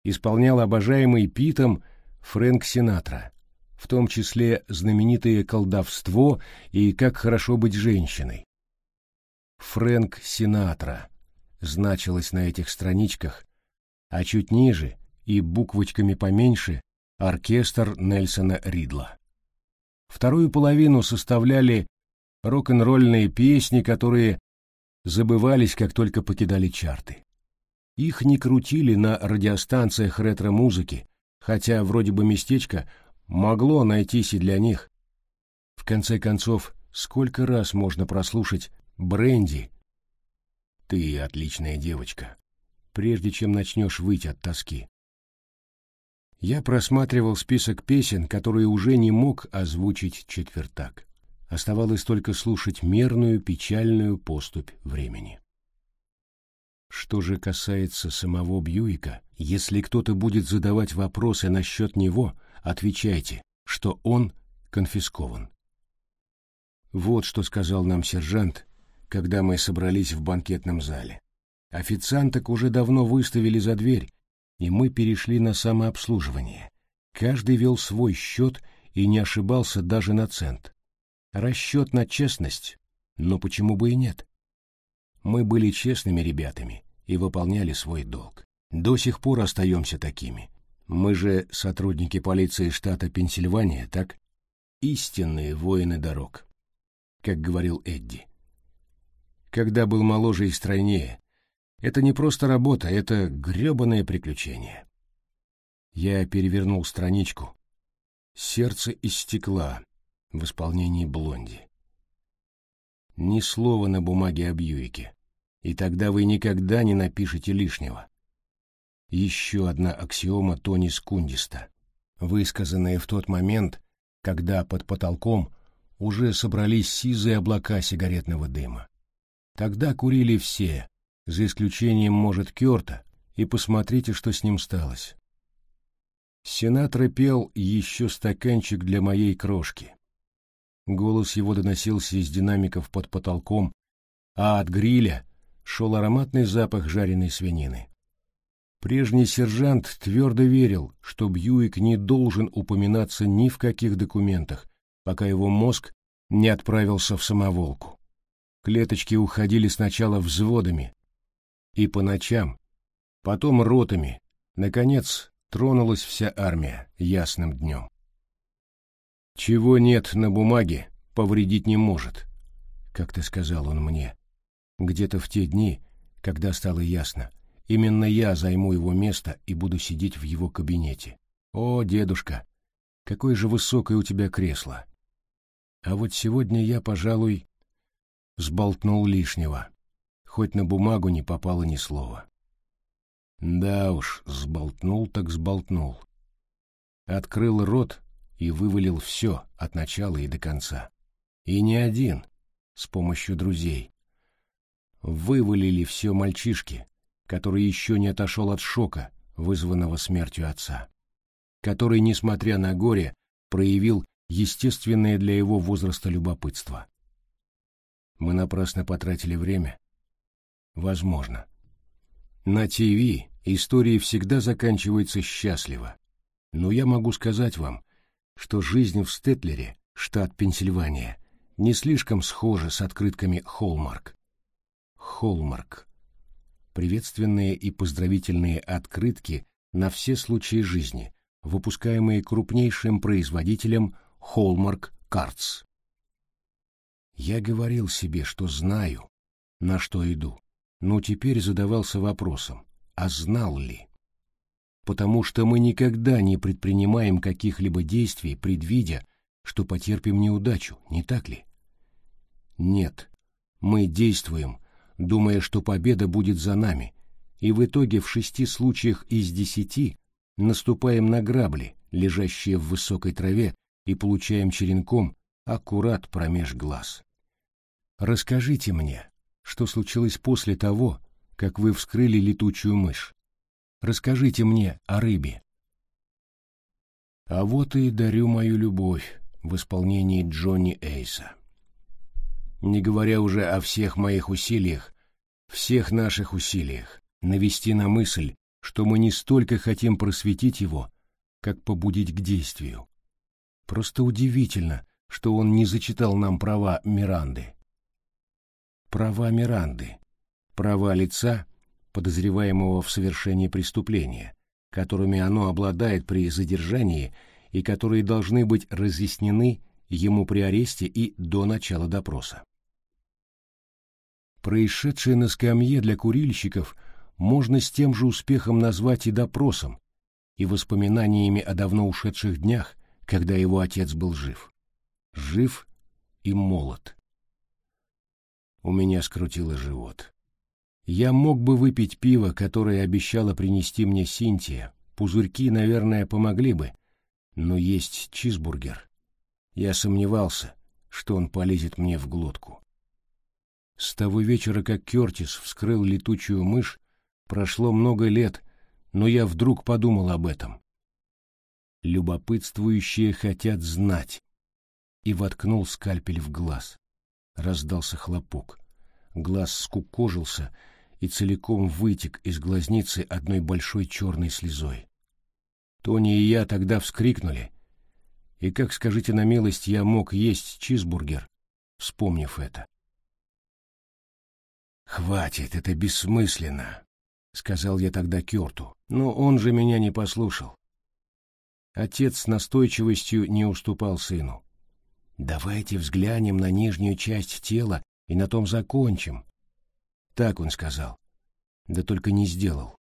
исполнял обожаемый Питом Фрэнк Синатра, в том числе знаменитое «Колдовство» и «Как хорошо быть женщиной», Фрэнк Синатра значилось на этих страничках, а чуть ниже и буквочками поменьше оркестр Нельсона Ридла. Вторую половину составляли рок-н-ролльные песни, которые забывались, как только покидали чарты. Их не крутили на радиостанциях ретро-музыки, хотя вроде бы местечко могло найтись и для них. В конце концов, сколько раз можно прослушать Бренди, ты отличная девочка, прежде чем начнешь выйти от тоски. Я просматривал список песен, которые уже не мог озвучить четвертак. Оставалось только слушать мерную печальную поступь времени. Что же касается самого Бьюика, если кто-то будет задавать вопросы насчет него, отвечайте, что он конфискован. Вот что сказал нам сержант, когда мы собрались в банкетном зале. Официанток уже давно выставили за дверь, и мы перешли на самообслуживание. Каждый вел свой счет и не ошибался даже на цент. Расчет на честность, но почему бы и нет? Мы были честными ребятами и выполняли свой долг. До сих пор остаемся такими. Мы же сотрудники полиции штата Пенсильвания, так? Истинные воины дорог, как говорил Эдди. Когда был моложе и стройнее, это не просто работа, это грёбаное приключение. Я перевернул страничку. Сердце из стекла в исполнении Блонди. Ни слова на бумаге о Бьюике, и тогда вы никогда не напишете лишнего. Еще одна аксиома Тони Скундиста, высказанная в тот момент, когда под потолком уже собрались сизые облака сигаретного дыма. Тогда курили все, за исключением, может, Кёрта, и посмотрите, что с ним сталось. Сенатор пел еще стаканчик для моей крошки. Голос его доносился из динамиков под потолком, а от гриля шел ароматный запах жареной свинины. Прежний сержант твердо верил, что Бьюик не должен упоминаться ни в каких документах, пока его мозг не отправился в самоволку. Клеточки уходили сначала взводами и по ночам, потом ротами, наконец тронулась вся армия ясным днем. Чего нет на бумаге, повредить не может, как-то сказал он мне. Где-то в те дни, когда стало ясно, именно я займу его место и буду сидеть в его кабинете. О, дедушка, какое же высокое у тебя кресло. А вот сегодня я, пожалуй, сболтнул лишнего. Хоть на бумагу не попало ни слова. Да уж, сболтнул так сболтнул. Открыл рот и вывалил все от начала и до конца. И не один, с помощью друзей. Вывалили все мальчишки, который еще не отошел от шока, вызванного смертью отца, который, несмотря на горе, проявил естественное для его возраста любопытство. Мы напрасно потратили время? Возможно. На ТВ истории всегда заканчиваются счастливо. Но я могу сказать вам, что жизнь в Стетлере, штат Пенсильвания, не слишком схожа с открытками Холмарк. Холмарк. Приветственные и поздравительные открытки на все случаи жизни, выпускаемые крупнейшим производителем Hallmark Cards. Я говорил себе, что знаю, на что иду, но теперь задавался вопросом, а знал ли? потому что мы никогда не предпринимаем каких-либо действий, предвидя, что потерпим неудачу, не так ли? Нет, мы действуем, думая, что победа будет за нами, и в итоге в шести случаях из десяти наступаем на грабли, лежащие в высокой траве, и получаем черенком аккурат промеж глаз. Расскажите мне, что случилось после того, как вы вскрыли летучую мышь. Расскажите мне о рыбе. А вот и дарю мою любовь в исполнении Джонни Эйса. Не говоря уже о всех моих усилиях, всех наших усилиях, навести на мысль, что мы не столько хотим просветить его, как побудить к действию. Просто удивительно, что он не зачитал нам права Миранды. Права Миранды. Права лица, подозреваемого в совершении преступления, которыми оно обладает при задержании и которые должны быть разъяснены ему при аресте и до начала допроса. Происшедшее на скамье для курильщиков можно с тем же успехом назвать и допросом, и воспоминаниями о давно ушедших днях, когда его отец был жив. Жив и молод. У меня скрутило живот. Я мог бы выпить пиво, которое обещала принести мне Синтия, Пузырьки, наверное, помогли бы, но есть чизбургер. Я сомневался, что он полезет мне в глотку. С того вечера, как Кертис вскрыл летучую мышь, прошло много лет, но я вдруг подумал об этом. Любопытствующие хотят знать. И воткнул скальпель в глаз. Раздался хлопок. Глаз скукожился и целиком вытек из глазницы одной большой черной слезой. Тони и я тогда вскрикнули. И как, скажите на милость, я мог есть чизбургер, вспомнив это? «Хватит, это бессмысленно», — сказал я тогда Керту, но он же меня не послушал. Отец с настойчивостью не уступал сыну. «Давайте взглянем на нижнюю часть тела и на том закончим». Так он сказал. Да только не сделал.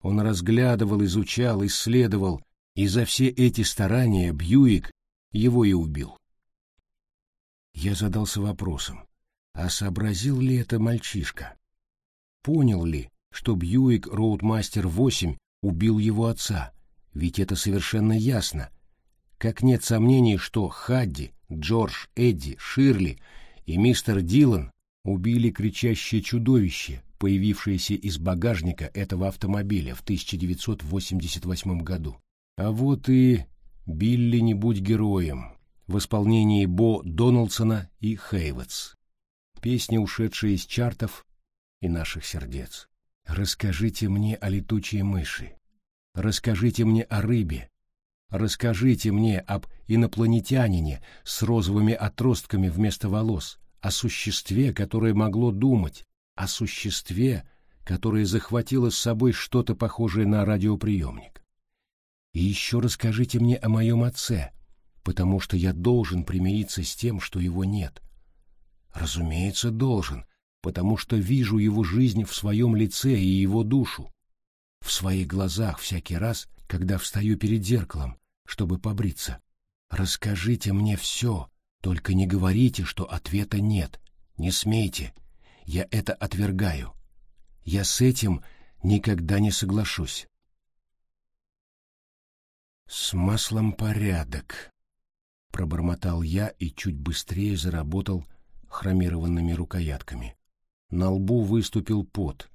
Он разглядывал, изучал, исследовал, и за все эти старания Бьюик его и убил. Я задался вопросом, а сообразил ли это мальчишка? Понял ли, что Бьюик Роудмастер 8 убил его отца? Ведь это совершенно ясно. Как нет сомнений, что Хадди, Джордж, Эдди, Ширли и мистер Дилан убили кричащее чудовище, появившееся из багажника этого автомобиля в 1988 году. А вот и «Билли, не будь героем» в исполнении Бо Доналдсона и Хейватс. Песня, ушедшая из чартов и наших сердец. Расскажите мне о летучей мыши. Расскажите мне о рыбе. Расскажите мне об инопланетянине с розовыми отростками вместо волос, о существе, которое могло думать, о существе, которое захватило с собой что-то похожее на радиоприемник. И еще расскажите мне о моем отце, потому что я должен примириться с тем, что его нет. Разумеется, должен, потому что вижу его жизнь в своем лице и его душу, в своих глазах всякий раз, когда встаю перед зеркалом, чтобы побриться. Расскажите мне все, только не говорите, что ответа нет. Не смейте. Я это отвергаю. Я с этим никогда не соглашусь. С маслом порядок, пробормотал я и чуть быстрее заработал хромированными рукоятками. На лбу выступил пот.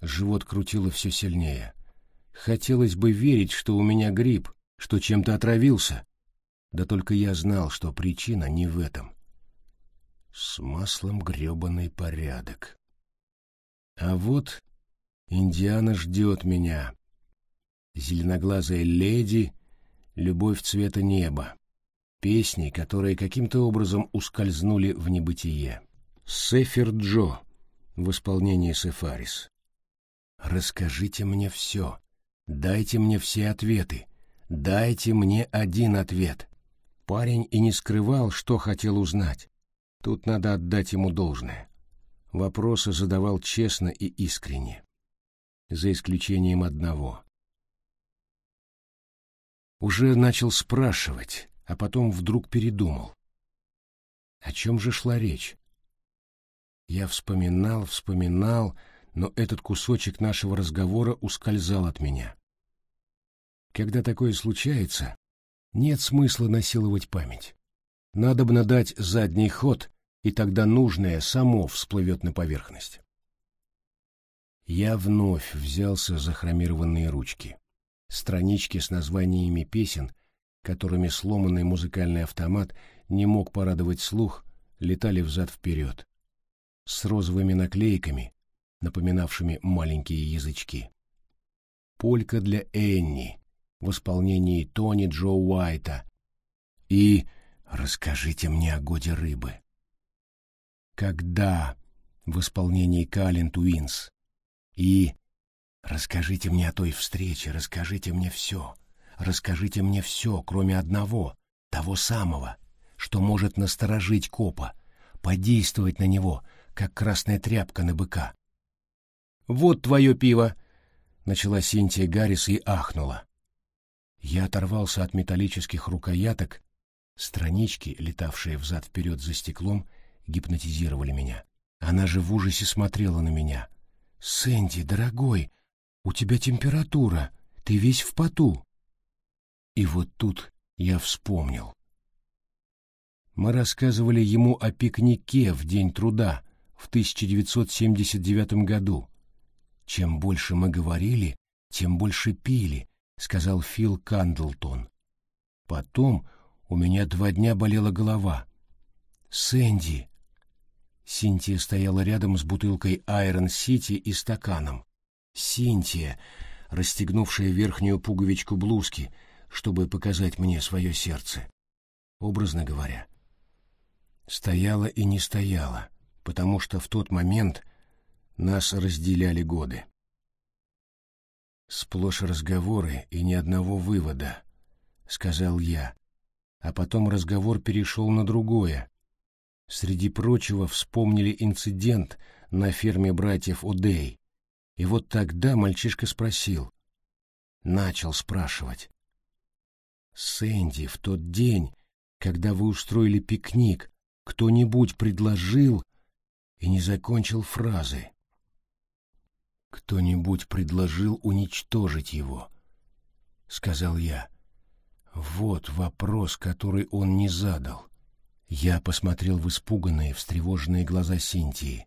Живот крутило все сильнее. Хотелось бы верить, что у меня грипп, что чем-то отравился. Да только я знал, что причина не в этом. С маслом гребаный порядок. А вот Индиана ждет меня. Зеленоглазая леди, любовь цвета неба. Песни, которые каким-то образом ускользнули в небытие. Сефер Джо в исполнении Сефарис. Расскажите мне все. Дайте мне все ответы. Дайте мне один ответ. Парень и не скрывал, что хотел узнать. Тут надо отдать ему должное. Вопросы задавал честно и искренне. За исключением одного. Уже начал спрашивать, а потом вдруг передумал. О чем же шла речь? Я вспоминал, вспоминал, но этот кусочек нашего разговора ускользал от меня. Когда такое случается, нет смысла насиловать память. Надо бы надать задний ход, и тогда нужное само всплывет на поверхность. Я вновь взялся за хромированные ручки. Странички с названиями песен, которыми сломанный музыкальный автомат не мог порадовать слух, летали взад-вперед. С розовыми наклейками, напоминавшими маленькие язычки. Полька для Энни, в исполнении Тони Джо Уайта и «Расскажите мне о годе рыбы». «Когда» в исполнении Калин Туинс и «Расскажите мне о той встрече, расскажите мне все, расскажите мне все, кроме одного, того самого, что может насторожить копа, подействовать на него, как красная тряпка на быка». «Вот твое пиво!» — начала Синтия Гаррис и ахнула. Я оторвался от металлических рукояток, странички, летавшие взад-вперед за стеклом, гипнотизировали меня. Она же в ужасе смотрела на меня. «Сэнди, дорогой, у тебя температура. ты весь в поту. И вот тут я вспомнил. Мы рассказывали ему о пикнике в День труда в 1979 году. Чем больше мы говорили, тем больше пили, сказал Фил Кандлтон. Потом у меня два дня болела голова. Сэнди. Синтия стояла рядом с бутылкой Айрон Сити и стаканом. Синтия, расстегнувшая верхнюю пуговичку блузки, чтобы показать мне свое сердце. Образно говоря. Стояла и не стояла, потому что в тот момент нас разделяли годы. Сплошь разговоры и ни одного вывода, сказал я. А потом разговор перешел на другое. Среди прочего вспомнили инцидент на ферме братьев Удей. И вот тогда мальчишка спросил. Начал спрашивать. «Сэнди, в тот день, когда вы устроили пикник, кто-нибудь предложил...» И не закончил фразы. «Кто-нибудь предложил уничтожить его», — сказал я. Вот вопрос, который он не задал. Я посмотрел в испуганные, встревоженные глаза Синтии.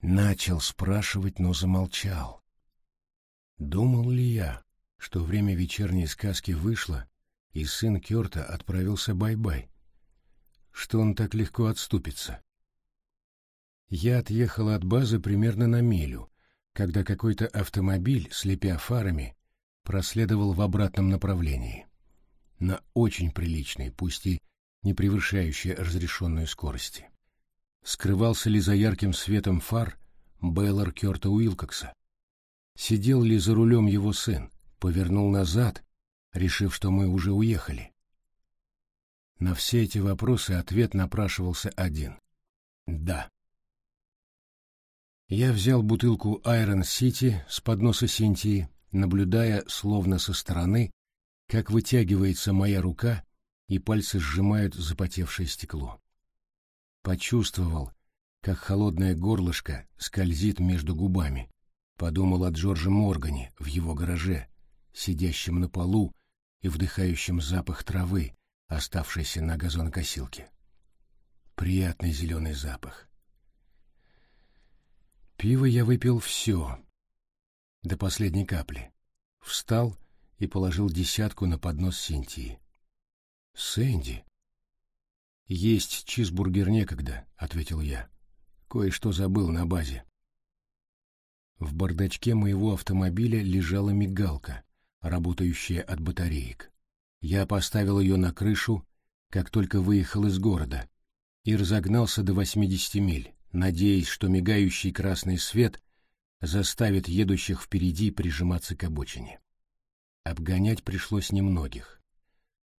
Начал спрашивать, но замолчал. Думал ли я, что время вечерней сказки вышло, и сын Кёрта отправился бай-бай? Что он так легко отступится? Я отъехал от базы примерно на милю, когда какой-то автомобиль, слепя фарами, проследовал в обратном направлении на очень приличной, пусть и не превышающей разрешенную скорости. Скрывался ли за ярким светом фар Бейлор Кёрта Уилкокса? Сидел ли за рулем его сын? Повернул назад, решив, что мы уже уехали? На все эти вопросы ответ напрашивался один. Да. Я взял бутылку Айрон Сити с подноса Синтии, наблюдая, словно со стороны, как вытягивается моя рука, и пальцы сжимают запотевшее стекло. Почувствовал, как холодное горлышко скользит между губами. Подумал о Джорже Моргане в его гараже, сидящем на полу и вдыхающем запах травы, оставшейся на газонокосилке. Приятный зеленый запах. Пиво я выпил все, до последней капли. Встал и положил десятку на поднос Синтии. «Сэнди!» «Есть чизбургер некогда», — ответил я. «Кое-что забыл на базе». В бардачке моего автомобиля лежала мигалка, работающая от батареек. Я поставил ее на крышу, как только выехал из города, и разогнался до 80 миль, надеясь, что мигающий красный свет заставит едущих впереди прижиматься к обочине. Обгонять пришлось немногих.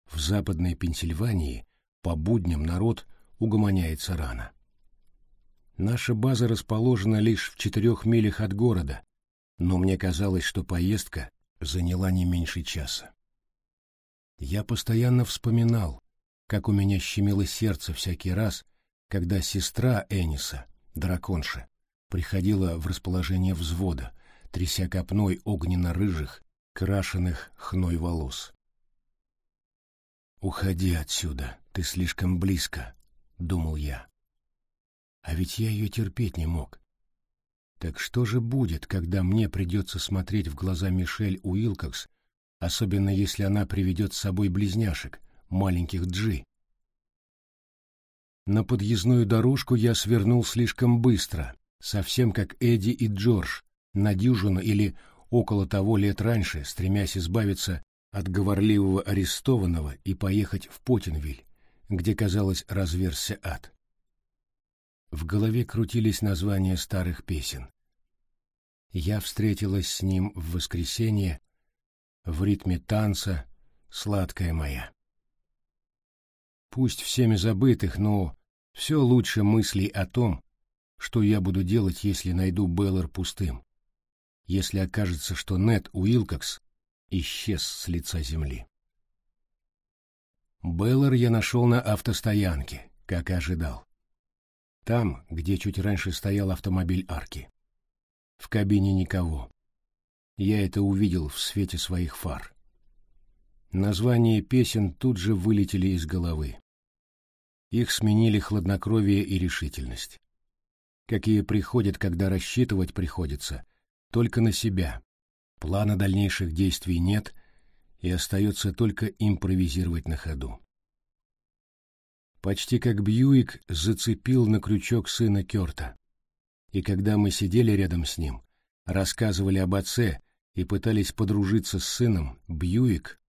В западной Пенсильвании по будням народ угомоняется рано. Наша база расположена лишь в четырех милях от города, но мне казалось, что поездка заняла не меньше часа. Я постоянно вспоминал, как у меня щемило сердце всякий раз, когда сестра Эниса, драконша, приходила в расположение взвода, тряся копной огненно-рыжих, крашеных хной волос. «Уходи отсюда, ты слишком близко», — думал я. А ведь я ее терпеть не мог. Так что же будет, когда мне придется смотреть в глаза Мишель Уилкокс, особенно если она приведет с собой близняшек, маленьких Джи? На подъездную дорожку я свернул слишком быстро, совсем как Эдди и Джордж, на дюжину или около того лет раньше, стремясь избавиться от говорливого арестованного и поехать в Потинвиль, где, казалось, разверзся ад. В голове крутились названия старых песен. Я встретилась с ним в воскресенье в ритме танца «Сладкая моя». Пусть всеми забытых, но все лучше мыслей о том, что я буду делать, если найду Беллар пустым если окажется, что Нед Уилкокс исчез с лица земли. Беллар я нашел на автостоянке, как и ожидал. Там, где чуть раньше стоял автомобиль арки. В кабине никого. Я это увидел в свете своих фар. Названия песен тут же вылетели из головы. Их сменили хладнокровие и решительность. Какие приходят, когда рассчитывать приходится, только на себя. Плана дальнейших действий нет, и остается только импровизировать на ходу. Почти как Бьюик зацепил на крючок сына Кёрта. И когда мы сидели рядом с ним, рассказывали об отце и пытались подружиться с сыном, Бьюик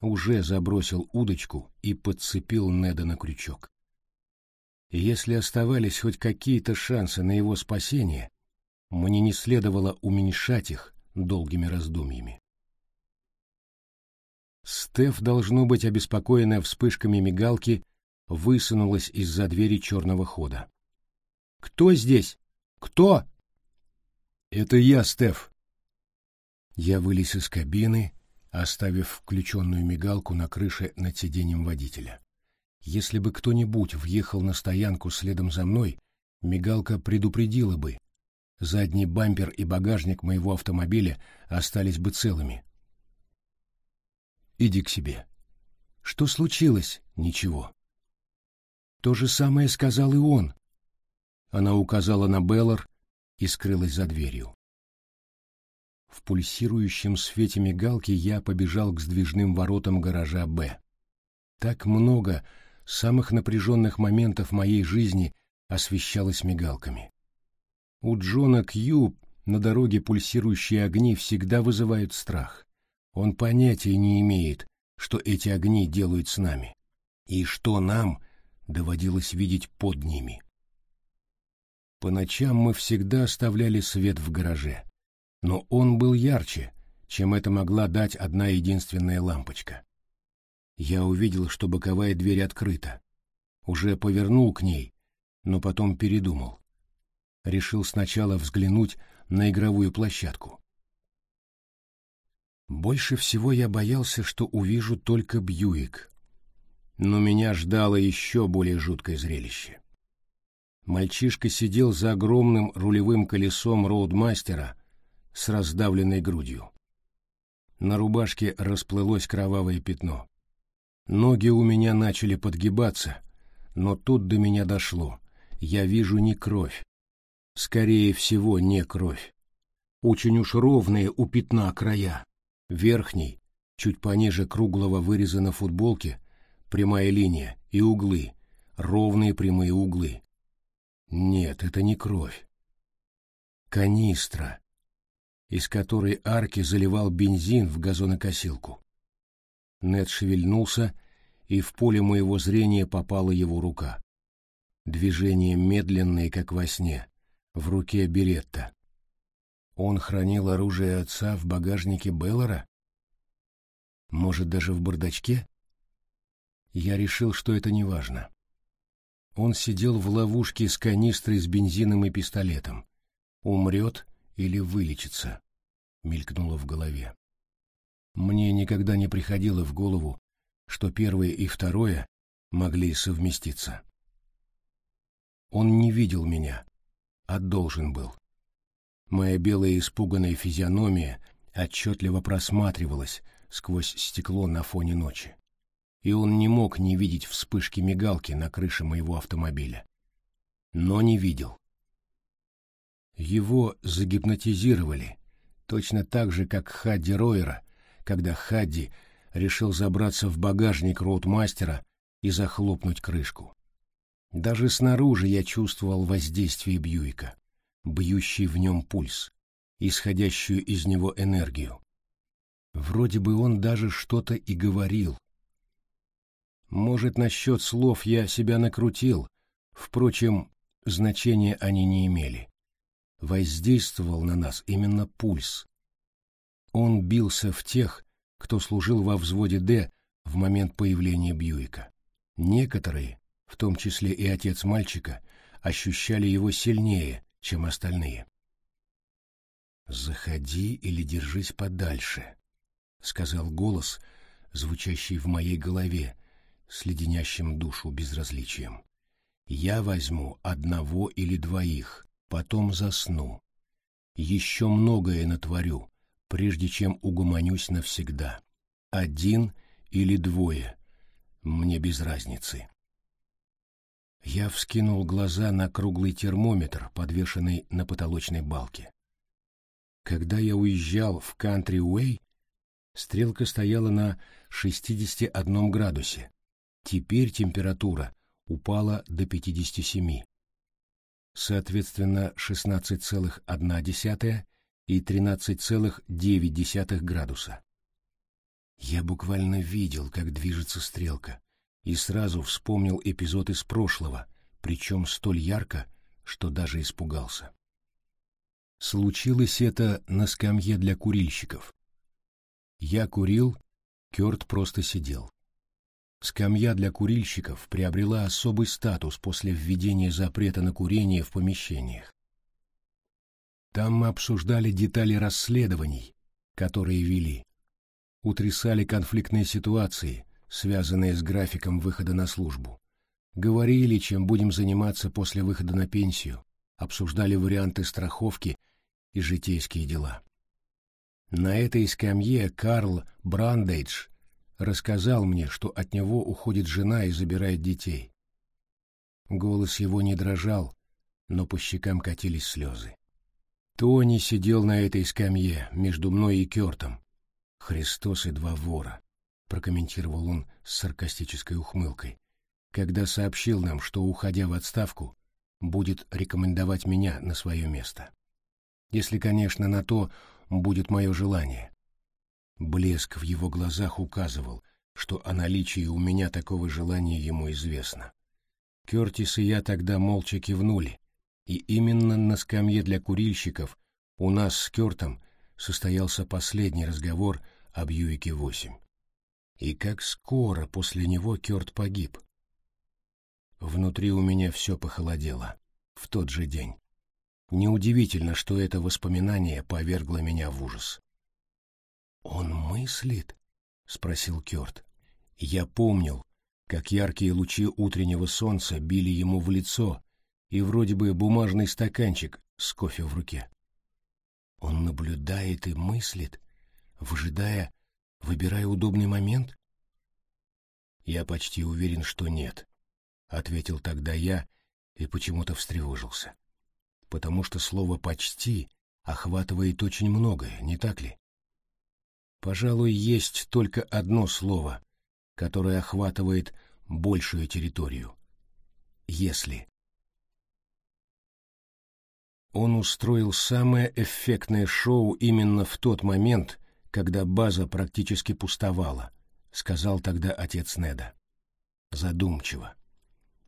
уже забросил удочку и подцепил Неда на крючок. И если оставались хоть какие-то шансы на его спасение, мне не следовало уменьшать их долгими раздумьями. Стеф, должно быть обеспокоенная вспышками мигалки, высунулась из-за двери черного хода. «Кто здесь? Кто?» «Это я, Стеф». Я вылез из кабины, оставив включенную мигалку на крыше над сиденьем водителя. Если бы кто-нибудь въехал на стоянку следом за мной, мигалка предупредила бы. Задний бампер и багажник моего автомобиля остались бы целыми. «Иди к себе». «Что случилось?» «Ничего». То же самое сказал и он. Она указала на Беллар и скрылась за дверью. В пульсирующем свете мигалки я побежал к сдвижным воротам гаража «Б». Так много самых напряженных моментов моей жизни освещалось мигалками. У Джона Кью на дороге пульсирующие огни всегда вызывают страх. Он понятия не имеет, что эти огни делают с нами, и что нам — доводилось видеть под ними. По ночам мы всегда оставляли свет в гараже, но он был ярче, чем это могла дать одна единственная лампочка. Я увидел, что боковая дверь открыта. Уже повернул к ней, но потом передумал. Решил сначала взглянуть на игровую площадку. Больше всего я боялся, что увижу только Бьюик, но меня ждало еще более жуткое зрелище. Мальчишка сидел за огромным рулевым колесом роудмастера с раздавленной грудью. На рубашке расплылось кровавое пятно. Ноги у меня начали подгибаться, но тут до меня дошло. Я вижу не кровь. Скорее всего, не кровь. Очень уж ровные у пятна края. Верхний, чуть пониже круглого выреза на футболке, прямая линия и углы, ровные прямые углы. Нет, это не кровь. Канистра, из которой Арки заливал бензин в газонокосилку. Нед шевельнулся, и в поле моего зрения попала его рука. Движение медленное, как во сне, в руке Беретта. Он хранил оружие отца в багажнике Беллара? Может, даже в бардачке? Я решил, что это не важно. Он сидел в ловушке с канистрой с бензином и пистолетом. Умрет или вылечится, мелькнуло в голове. Мне никогда не приходило в голову, что первое и второе могли совместиться. Он не видел меня, а должен был. Моя белая испуганная физиономия отчетливо просматривалась сквозь стекло на фоне ночи и он не мог не видеть вспышки мигалки на крыше моего автомобиля. Но не видел. Его загипнотизировали, точно так же, как Хадди Ройера, когда Хадди решил забраться в багажник роудмастера и захлопнуть крышку. Даже снаружи я чувствовал воздействие Бьюика, бьющий в нем пульс, исходящую из него энергию. Вроде бы он даже что-то и говорил, может, насчет слов я себя накрутил, впрочем, значения они не имели. Воздействовал на нас именно пульс. Он бился в тех, кто служил во взводе «Д» в момент появления Бьюика. Некоторые, в том числе и отец мальчика, ощущали его сильнее, чем остальные. «Заходи или держись подальше», — сказал голос, звучащий в моей голове, с леденящим душу безразличием. Я возьму одного или двоих, потом засну. Еще многое натворю, прежде чем угомонюсь навсегда. Один или двое. Мне без разницы. Я вскинул глаза на круглый термометр, подвешенный на потолочной балке. Когда я уезжал в Кантри-Уэй, стрелка стояла на 61 градусе. Теперь температура упала до 57. Соответственно, 16,1 и 13,9 градуса. Я буквально видел, как движется стрелка, и сразу вспомнил эпизод из прошлого, причем столь ярко, что даже испугался. Случилось это на скамье для курильщиков. Я курил, Кёрт просто сидел. Скамья для курильщиков приобрела особый статус после введения запрета на курение в помещениях. Там мы обсуждали детали расследований, которые вели, утрясали конфликтные ситуации, связанные с графиком выхода на службу, говорили, чем будем заниматься после выхода на пенсию, обсуждали варианты страховки и житейские дела. На этой скамье Карл Брандейдж рассказал мне, что от него уходит жена и забирает детей. Голос его не дрожал, но по щекам катились слезы. Тони сидел на этой скамье между мной и Кертом. Христос и два вора, прокомментировал он с саркастической ухмылкой, когда сообщил нам, что, уходя в отставку, будет рекомендовать меня на свое место если, конечно, на то будет мое желание. Блеск в его глазах указывал, что о наличии у меня такого желания ему известно. Кертис и я тогда молча кивнули, и именно на скамье для курильщиков у нас с Кертом состоялся последний разговор об Юике-8. И как скоро после него Керт погиб. Внутри у меня все похолодело в тот же день. Неудивительно, что это воспоминание повергло меня в ужас. «Он мыслит?» — спросил Кёрт. Я помнил, как яркие лучи утреннего солнца били ему в лицо и вроде бы бумажный стаканчик с кофе в руке. Он наблюдает и мыслит, выжидая, выбирая удобный момент? Я почти уверен, что нет, — ответил тогда я и почему-то встревожился потому что слово «почти» охватывает очень многое, не так ли? Пожалуй, есть только одно слово, которое охватывает большую территорию. «Если». Он устроил самое эффектное шоу именно в тот момент, когда база практически пустовала, сказал тогда отец Неда. Задумчиво.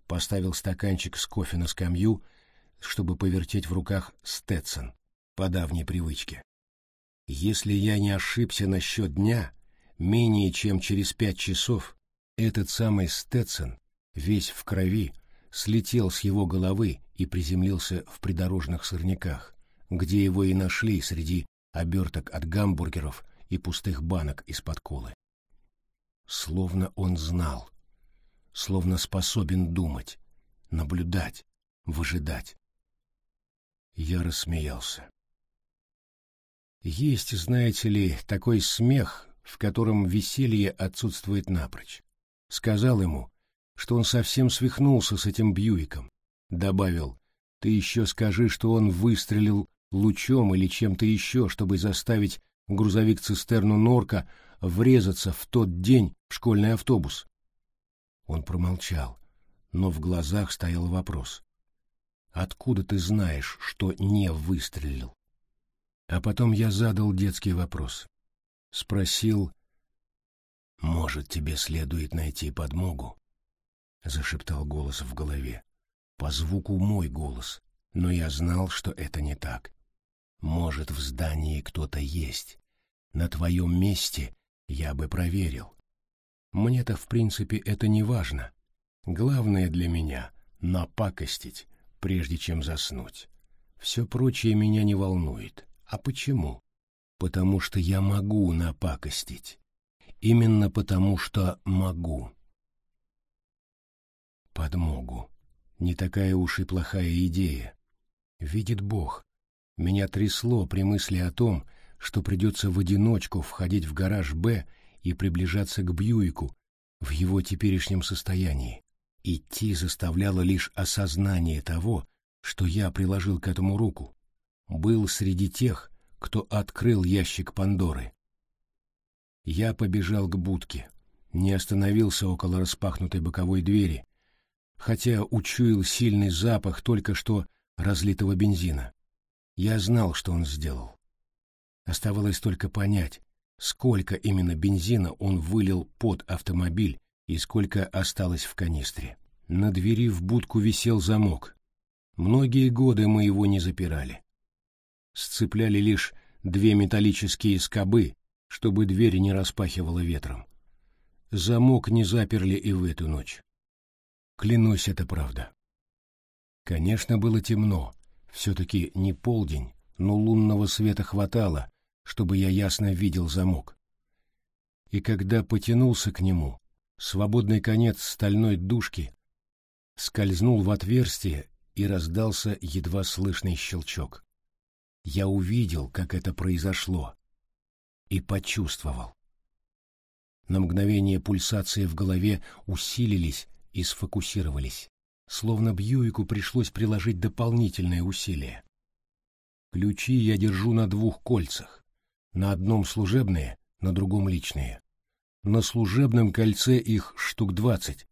Поставил стаканчик с кофе на скамью чтобы повертеть в руках Стетсон по давней привычке. Если я не ошибся насчет дня, менее чем через пять часов этот самый Стетсон, весь в крови, слетел с его головы и приземлился в придорожных сорняках, где его и нашли среди оберток от гамбургеров и пустых банок из-под колы. Словно он знал, словно способен думать, наблюдать, выжидать. Я рассмеялся. Есть, знаете ли, такой смех, в котором веселье отсутствует напрочь. Сказал ему, что он совсем свихнулся с этим Бьюиком. Добавил, ты еще скажи, что он выстрелил лучом или чем-то еще, чтобы заставить грузовик-цистерну Норка врезаться в тот день в школьный автобус. Он промолчал, но в глазах стоял вопрос. Откуда ты знаешь, что не выстрелил? А потом я задал детский вопрос. Спросил, «Может, тебе следует найти подмогу?» Зашептал голос в голове. По звуку мой голос, но я знал, что это не так. Может, в здании кто-то есть. На твоем месте я бы проверил. Мне-то, в принципе, это не важно. Главное для меня — напакостить, прежде чем заснуть. Все прочее меня не волнует. А почему? Потому что я могу напакостить. Именно потому что могу. Подмогу. Не такая уж и плохая идея. Видит Бог. Меня трясло при мысли о том, что придется в одиночку входить в гараж «Б» и приближаться к Бьюику в его теперешнем состоянии. Идти заставляло лишь осознание того, что я приложил к этому руку. Был среди тех, кто открыл ящик Пандоры. Я побежал к будке, не остановился около распахнутой боковой двери, хотя учуял сильный запах только что разлитого бензина. Я знал, что он сделал. Оставалось только понять, сколько именно бензина он вылил под автомобиль и сколько осталось в канистре. На двери в будку висел замок. Многие годы мы его не запирали. Сцепляли лишь две металлические скобы, чтобы дверь не распахивала ветром. Замок не заперли и в эту ночь. Клянусь, это правда. Конечно, было темно, все-таки не полдень, но лунного света хватало, чтобы я ясно видел замок. И когда потянулся к нему, свободный конец стальной дужки скользнул в отверстие и раздался едва слышный щелчок. Я увидел, как это произошло, и почувствовал. На мгновение пульсации в голове усилились и сфокусировались, словно Бьюику пришлось приложить дополнительное усилие. Ключи я держу на двух кольцах. На одном служебные, на другом личные. На служебном кольце их штук двадцать.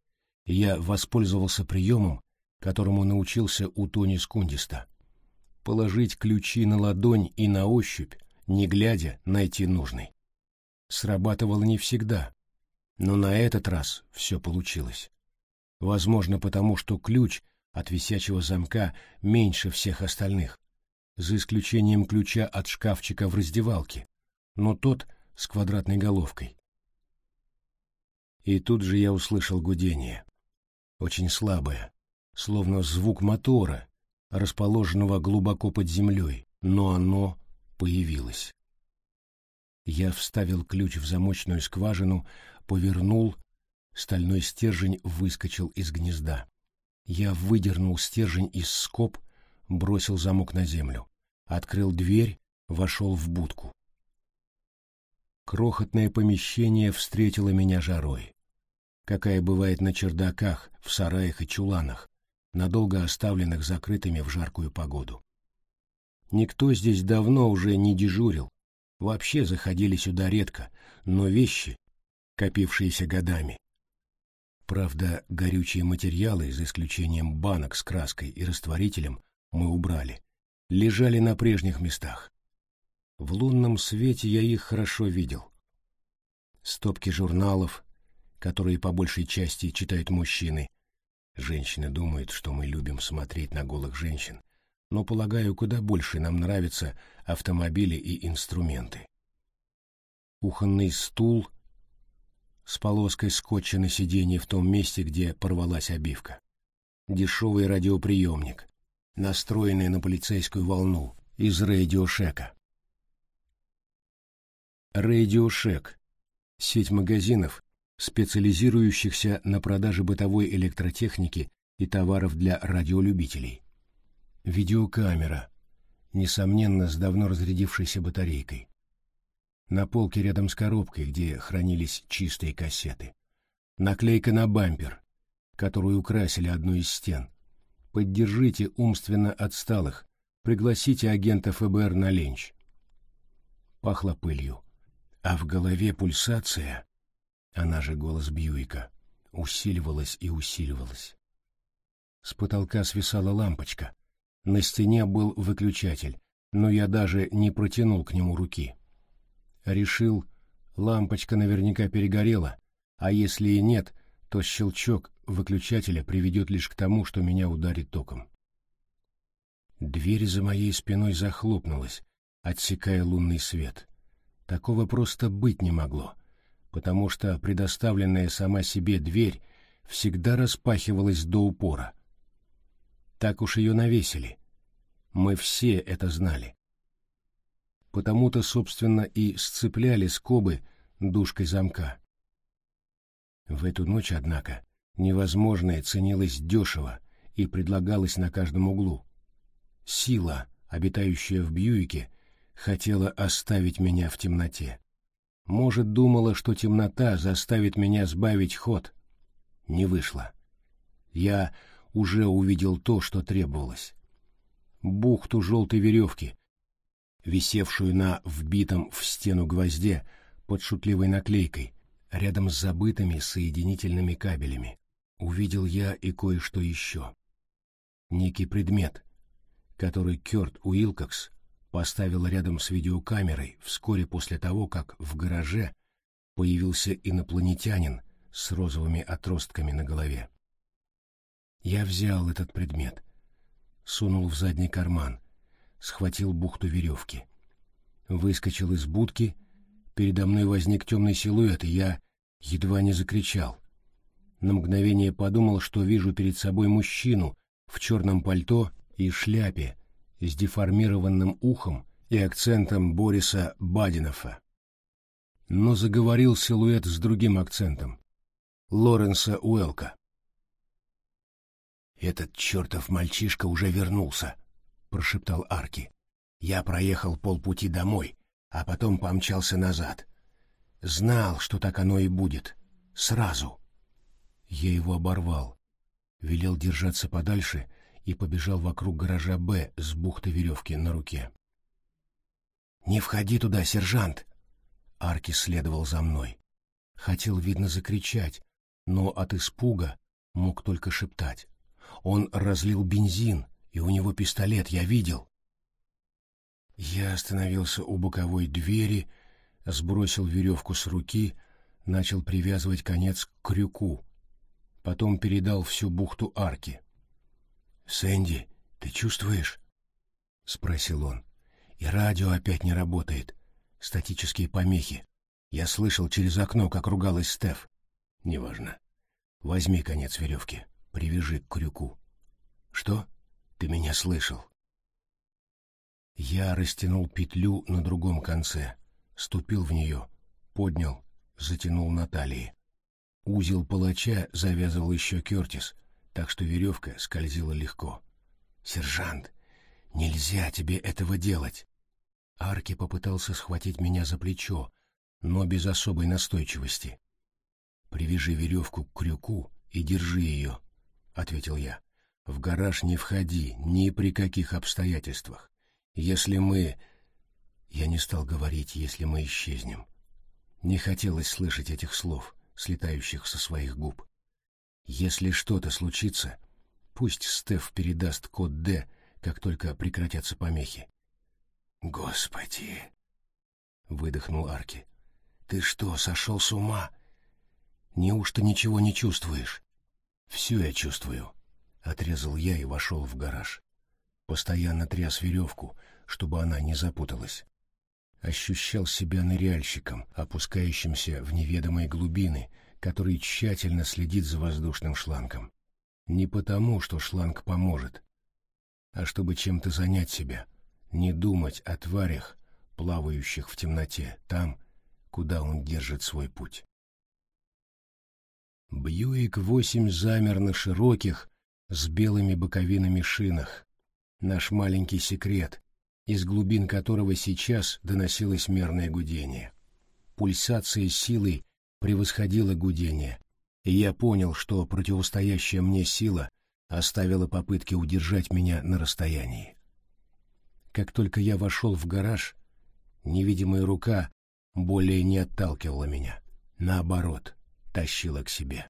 Я воспользовался приемом, которому научился у Тони Скундиста. Положить ключи на ладонь и на ощупь, не глядя, найти нужный. Срабатывало не всегда, но на этот раз все получилось. Возможно, потому что ключ от висячего замка меньше всех остальных, за исключением ключа от шкафчика в раздевалке, но тот с квадратной головкой. И тут же я услышал гудение, очень слабое, словно звук мотора, расположенного глубоко под землей, но оно появилось. Я вставил ключ в замочную скважину, повернул, стальной стержень выскочил из гнезда. Я выдернул стержень из скоб, бросил замок на землю, открыл дверь, вошел в будку. Крохотное помещение встретило меня жарой, какая бывает на чердаках, в сараях и чуланах, надолго оставленных закрытыми в жаркую погоду. Никто здесь давно уже не дежурил, вообще заходили сюда редко, но вещи, копившиеся годами. Правда, горючие материалы, за исключением банок с краской и растворителем, мы убрали, лежали на прежних местах. В лунном свете я их хорошо видел. Стопки журналов, которые по большей части читают мужчины. Женщины думают, что мы любим смотреть на голых женщин, но, полагаю, куда больше нам нравятся автомобили и инструменты. Кухонный стул с полоской скотча на сиденье в том месте, где порвалась обивка. Дешевый радиоприемник, настроенный на полицейскую волну из радиошека. Радиошек – сеть магазинов, специализирующихся на продаже бытовой электротехники и товаров для радиолюбителей. Видеокамера, несомненно, с давно разрядившейся батарейкой. На полке рядом с коробкой, где хранились чистые кассеты. Наклейка на бампер, которую украсили одну из стен. Поддержите умственно отсталых, пригласите агента ФБР на ленч. Пахло пылью а в голове пульсация, она же голос Бьюика, усиливалась и усиливалась. С потолка свисала лампочка. На стене был выключатель, но я даже не протянул к нему руки. Решил, лампочка наверняка перегорела, а если и нет, то щелчок выключателя приведет лишь к тому, что меня ударит током. Дверь за моей спиной захлопнулась, отсекая лунный свет. Такого просто быть не могло, потому что предоставленная сама себе дверь всегда распахивалась до упора. Так уж ее навесили. Мы все это знали. Потому-то, собственно, и сцепляли скобы дужкой замка. В эту ночь, однако, невозможное ценилось дешево и предлагалось на каждом углу. Сила, обитающая в Бьюике, хотела оставить меня в темноте. Может, думала, что темнота заставит меня сбавить ход. Не вышло. Я уже увидел то, что требовалось. Бухту желтой веревки, висевшую на вбитом в стену гвозде под шутливой наклейкой, рядом с забытыми соединительными кабелями. Увидел я и кое-что еще. Некий предмет, который Кёрт Уилкокс поставил рядом с видеокамерой вскоре после того, как в гараже появился инопланетянин с розовыми отростками на голове. Я взял этот предмет, сунул в задний карман, схватил бухту веревки. Выскочил из будки, передо мной возник темный силуэт, и я едва не закричал. На мгновение подумал, что вижу перед собой мужчину в черном пальто и шляпе с деформированным ухом и акцентом Бориса Бадинова. Но заговорил силуэт с другим акцентом — Лоренса Уэлка. «Этот чертов мальчишка уже вернулся», — прошептал Арки. «Я проехал полпути домой, а потом помчался назад. Знал, что так оно и будет. Сразу». Я его оборвал, велел держаться подальше и побежал вокруг гаража «Б» с бухтой веревки на руке. «Не входи туда, сержант!» Арки следовал за мной. Хотел, видно, закричать, но от испуга мог только шептать. Он разлил бензин, и у него пистолет, я видел. Я остановился у боковой двери, сбросил веревку с руки, начал привязывать конец к крюку. Потом передал всю бухту арки. «Сэнди, ты чувствуешь?» — спросил он. «И радио опять не работает. Статические помехи. Я слышал через окно, как ругалась Стеф. Неважно. Возьми конец веревки привяжи к крюку. Что? Ты меня слышал? Я растянул петлю на другом конце, ступил в нее, поднял, затянул на талии. Узел палача завязывал еще Кертис, так что веревка скользила легко. «Сержант, нельзя тебе этого делать!» Арки попытался схватить меня за плечо, но без особой настойчивости. «Привяжи веревку к крюку и держи ее», — ответил я. «В гараж не входи ни при каких обстоятельствах. Если мы...» Я не стал говорить, если мы исчезнем. Не хотелось слышать этих слов, слетающих со своих губ. Если что-то случится, пусть Стеф передаст код «Д», как только прекратятся помехи. «Господи!» — выдохнул Арки. «Ты что, сошел с ума? Неужто ничего не чувствуешь?» «Все я чувствую», — отрезал я и вошел в гараж. Постоянно тряс веревку, чтобы она не запуталась. Ощущал себя ныряльщиком, опускающимся в неведомые глубины, который тщательно следит за воздушным шлангом. Не потому, что шланг поможет, а чтобы чем-то занять себя, не думать о тварях, плавающих в темноте, там, куда он держит свой путь. Бьюик-8 замер на широких, с белыми боковинами шинах. Наш маленький секрет, из глубин которого сейчас доносилось мерное гудение. Пульсация силы превосходила гудение, и я понял, что противостоящая мне сила оставила попытки удержать меня на расстоянии. Как только я вошел в гараж, невидимая рука более не отталкивала меня. Наоборот — тащила к себе.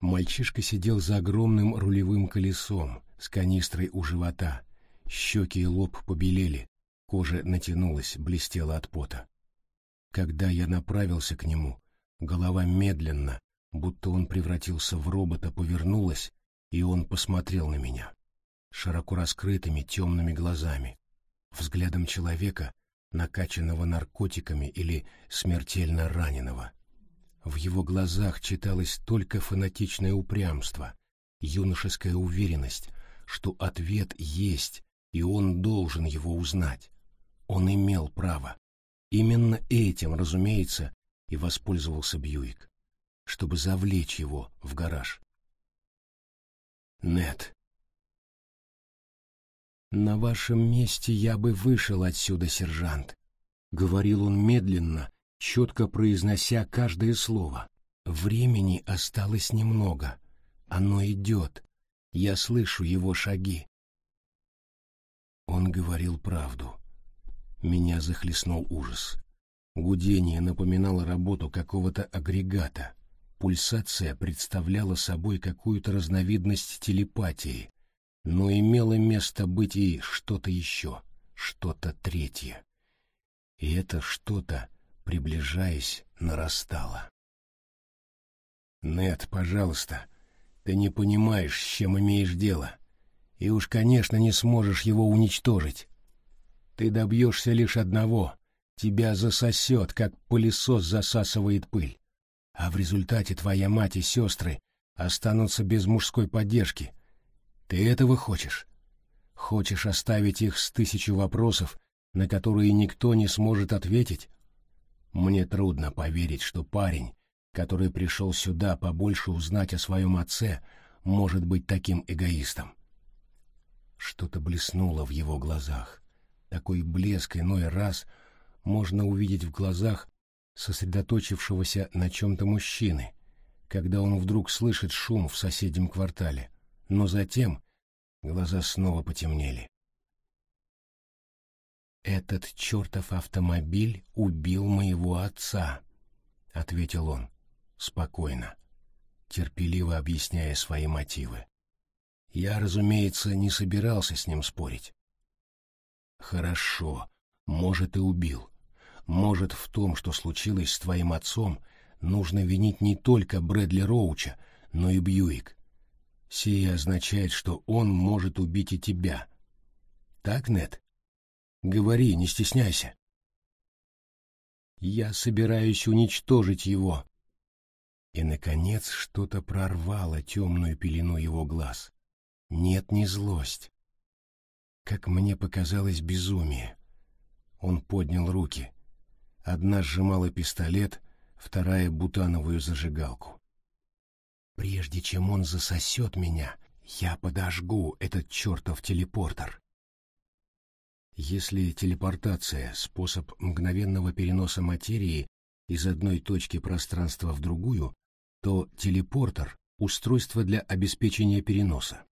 Мальчишка сидел за огромным рулевым колесом с канистрой у живота. Щеки и лоб побелели, кожа натянулась, блестела от пота. Когда я направился к нему, голова медленно, будто он превратился в робота, повернулась, и он посмотрел на меня. Широко раскрытыми темными глазами, взглядом человека, накачанного наркотиками или смертельно раненого. В его глазах читалось только фанатичное упрямство, юношеская уверенность, что ответ есть, и он должен его узнать. Он имел право. Именно этим, разумеется, и воспользовался Бьюик, чтобы завлечь его в гараж. Нет. На вашем месте я бы вышел отсюда, сержант, — говорил он медленно, четко произнося каждое слово. «Времени осталось немного. Оно идет. Я слышу его шаги». Он говорил правду. Меня захлестнул ужас. Гудение напоминало работу какого-то агрегата. Пульсация представляла собой какую-то разновидность телепатии, но имело место быть и что-то еще, что-то третье. И это что-то, приближаясь, нарастало. «Нет, пожалуйста, ты не понимаешь, с чем имеешь дело, и уж, конечно, не сможешь его уничтожить. Ты добьешься лишь одного — тебя засосет, как пылесос засасывает пыль, а в результате твоя мать и сестры останутся без мужской поддержки. Ты этого хочешь? Хочешь оставить их с тысячу вопросов, на которые никто не сможет ответить? Мне трудно поверить, что парень, который пришел сюда побольше узнать о своем отце, может быть таким эгоистом. Что-то блеснуло в его глазах. Такой блеск иной раз можно увидеть в глазах сосредоточившегося на чем-то мужчины, когда он вдруг слышит шум в соседнем квартале, но затем глаза снова потемнели. «Этот чертов автомобиль убил моего отца», — ответил он, спокойно, терпеливо объясняя свои мотивы. Я, разумеется, не собирался с ним спорить. Хорошо, может, и убил. Может, в том, что случилось с твоим отцом, нужно винить не только Брэдли Роуча, но и Бьюик. Сие означает, что он может убить и тебя. Так, Нет? Говори, не стесняйся. Я собираюсь уничтожить его. И, наконец, что-то прорвало темную пелену его глаз. Нет, не злость, как мне показалось, безумие. Он поднял руки. Одна сжимала пистолет, вторая — бутановую зажигалку. Прежде чем он засосет меня, я подожгу этот чертов телепортер. Если телепортация — способ мгновенного переноса материи из одной точки пространства в другую, то телепортер — устройство для обеспечения переноса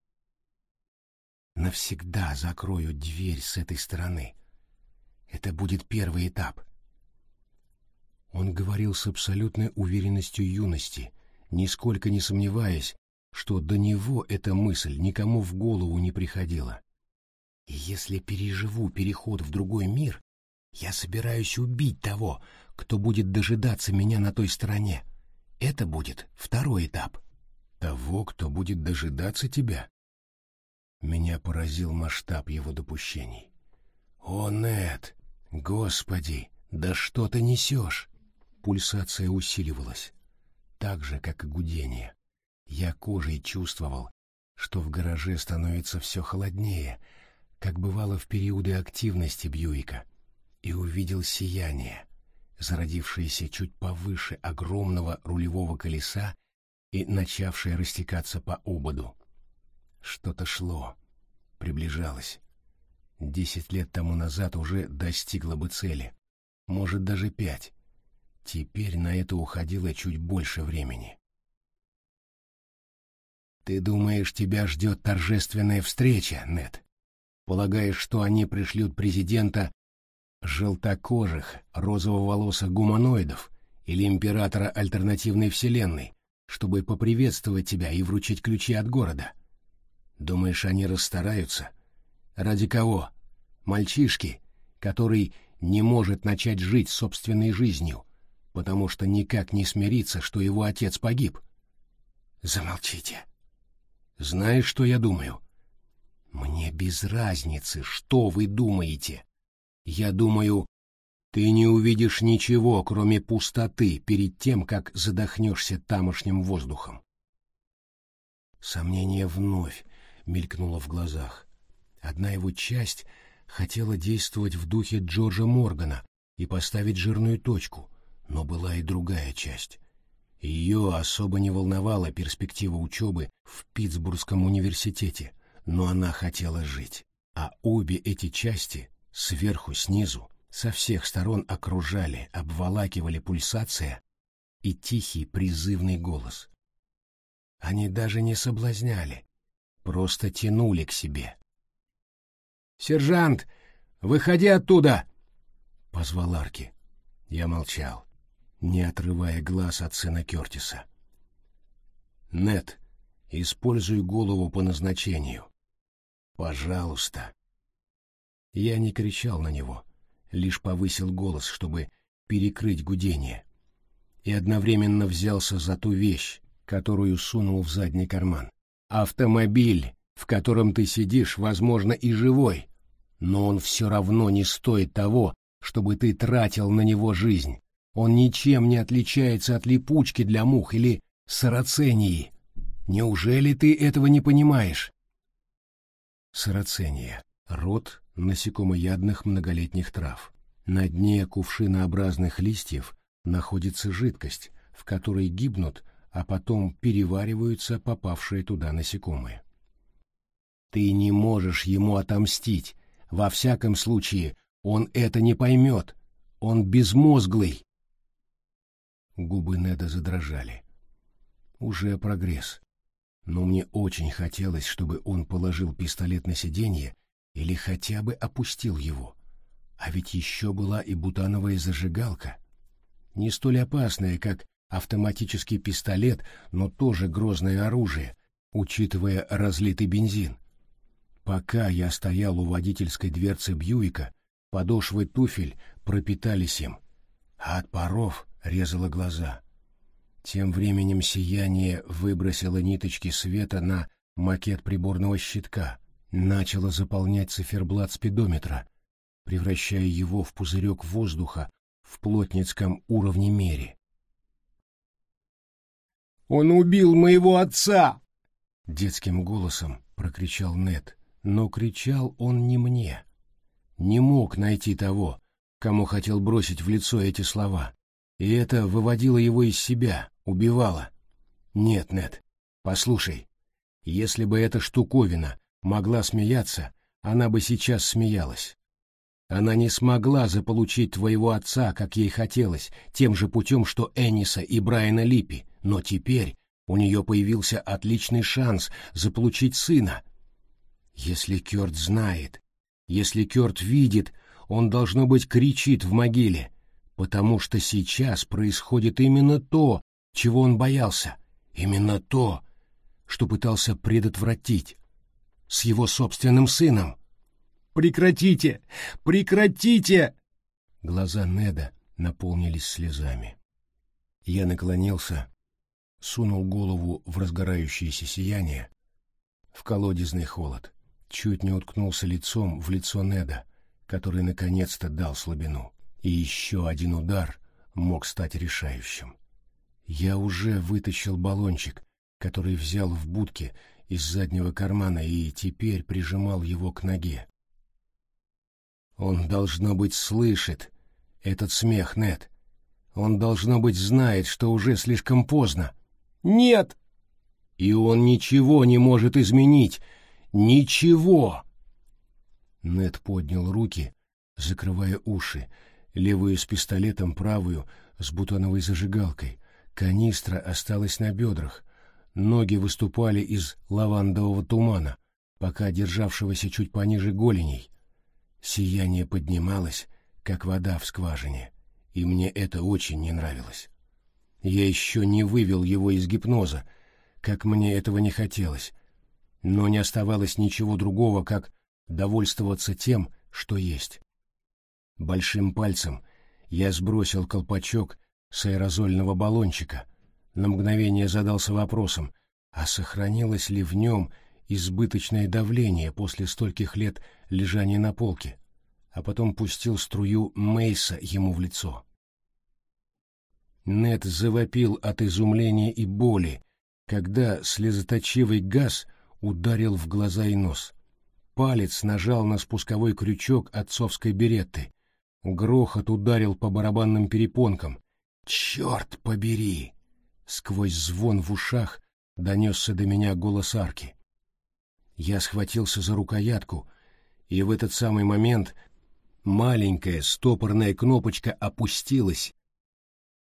навсегда закрою дверь с этой стороны. Это будет первый этап. Он говорил с абсолютной уверенностью юности, нисколько не сомневаясь, что до него эта мысль никому в голову не приходила. И если переживу переход в другой мир, я собираюсь убить того, кто будет дожидаться меня на той стороне. Это будет второй этап. Того, кто будет дожидаться тебя? Меня поразил масштаб его допущений. «О, нет! Господи! Да что ты несешь?» Пульсация усиливалась, так же, как и гудение. Я кожей чувствовал, что в гараже становится все холоднее, как бывало в периоды активности Бьюика, и увидел сияние, зародившееся чуть повыше огромного рулевого колеса и начавшее растекаться по ободу. Что-то шло, приближалось. Десять лет тому назад уже достигло бы цели. Может, даже пять. Теперь на это уходило чуть больше времени. «Ты думаешь, тебя ждет торжественная встреча, Нед? Полагаешь, что они пришлют президента желтокожих, розово-волосых гуманоидов или императора альтернативной вселенной, чтобы поприветствовать тебя и вручить ключи от города?» Думаешь, они расстараются? Ради кого? Мальчишки, который не может начать жить собственной жизнью, потому что никак не смирится, что его отец погиб. Замолчите. Знаешь, что я думаю? Мне без разницы, что вы думаете. Я думаю, ты не увидишь ничего, кроме пустоты, перед тем, как задохнешься тамошним воздухом. Сомнение вновь мелькнуло в глазах. Одна его часть хотела действовать в духе Джорджа Моргана и поставить жирную точку, но была и другая часть. Ее особо не волновала перспектива учебы в Питтсбургском университете, но она хотела жить. А обе эти части, сверху, снизу, Со всех сторон окружали, обволакивали пульсация и тихий призывный голос. Они даже не соблазняли, просто тянули к себе. «Сержант, выходи оттуда!» — позвал Арки. Я молчал, не отрывая глаз от сына Кертиса. «Нет, используй голову по назначению. Пожалуйста!» Я не кричал на него, лишь повысил голос, чтобы перекрыть гудение, и одновременно взялся за ту вещь, которую сунул в задний карман. «Автомобиль, в котором ты сидишь, возможно, и живой, но он все равно не стоит того, чтобы ты тратил на него жизнь. Он ничем не отличается от липучки для мух или сарацении. Неужели ты этого не понимаешь? Сарацения — род насекомоядных многолетних трав. На дне кувшинообразных листьев находится жидкость, в которой гибнут, а потом перевариваются попавшие туда насекомые. Ты не можешь ему отомстить, во всяком случае, он это не поймет. Он безмозглый. Губы Неда задрожали. Уже прогресс. Но мне очень хотелось, чтобы он положил пистолет на сиденье или хотя бы опустил его. А ведь еще была и бутановая зажигалка. Не столь опасная, как автоматический пистолет, но тоже грозное оружие, учитывая разлитый бензин. Пока я стоял у водительской дверцы Бьюика, подошвы туфель пропитались им, а от паров резало глаза. Тем временем сияние выбросило ниточки света на макет приборного щитка, начало заполнять циферблат спидометра, превращая его в пузырек воздуха в плотницком уровне мере. «Он убил моего отца!» — детским голосом прокричал Нед. Но кричал он не мне. Не мог найти того, кому хотел бросить в лицо эти слова. И это выводило его из себя, убивало. Нет, нет, послушай, если бы эта штуковина могла смеяться, она бы сейчас смеялась. Она не смогла заполучить твоего отца, как ей хотелось, тем же путем, что Энниса и Брайана Липпи, но теперь у нее появился отличный шанс заполучить сына, если Кёрт знает, если Кёрт видит, он, должно быть, кричит в могиле, потому что сейчас происходит именно то, чего он боялся, именно то, что пытался предотвратить с его собственным сыном. «Прекратите! Прекратите!» Глаза Неда наполнились слезами. Я наклонился, сунул голову в разгорающееся сияние, в колодезный холод чуть не уткнулся лицом в лицо Неда, который наконец-то дал слабину. И еще один удар мог стать решающим. Я уже вытащил баллончик, который взял в будке из заднего кармана и теперь прижимал его к ноге. Он, должно быть, слышит этот смех, Нед. Он, должно быть, знает, что уже слишком поздно. Нет! И он ничего не может изменить, Ничего! Нед поднял руки, закрывая уши, левую с пистолетом, правую с бутоновой зажигалкой. Канистра осталась на бедрах, ноги выступали из лавандового тумана, пока державшегося чуть пониже голеней. Сияние поднималось, как вода в скважине, и мне это очень не нравилось. Я еще не вывел его из гипноза, как мне этого не хотелось, но не оставалось ничего другого, как довольствоваться тем, что есть. Большим пальцем я сбросил колпачок с аэрозольного баллончика, на мгновение задался вопросом, а сохранилось ли в нем избыточное давление после стольких лет лежания на полке, а потом пустил струю Мейса ему в лицо. Нед завопил от изумления и боли, когда слезоточивый газ ударил в глаза и нос. Палец нажал на спусковой крючок отцовской беретты. Грохот ударил по барабанным перепонкам. «Черт побери!» Сквозь звон в ушах донесся до меня голос арки. Я схватился за рукоятку, и в этот самый момент Маленькая стопорная кнопочка опустилась,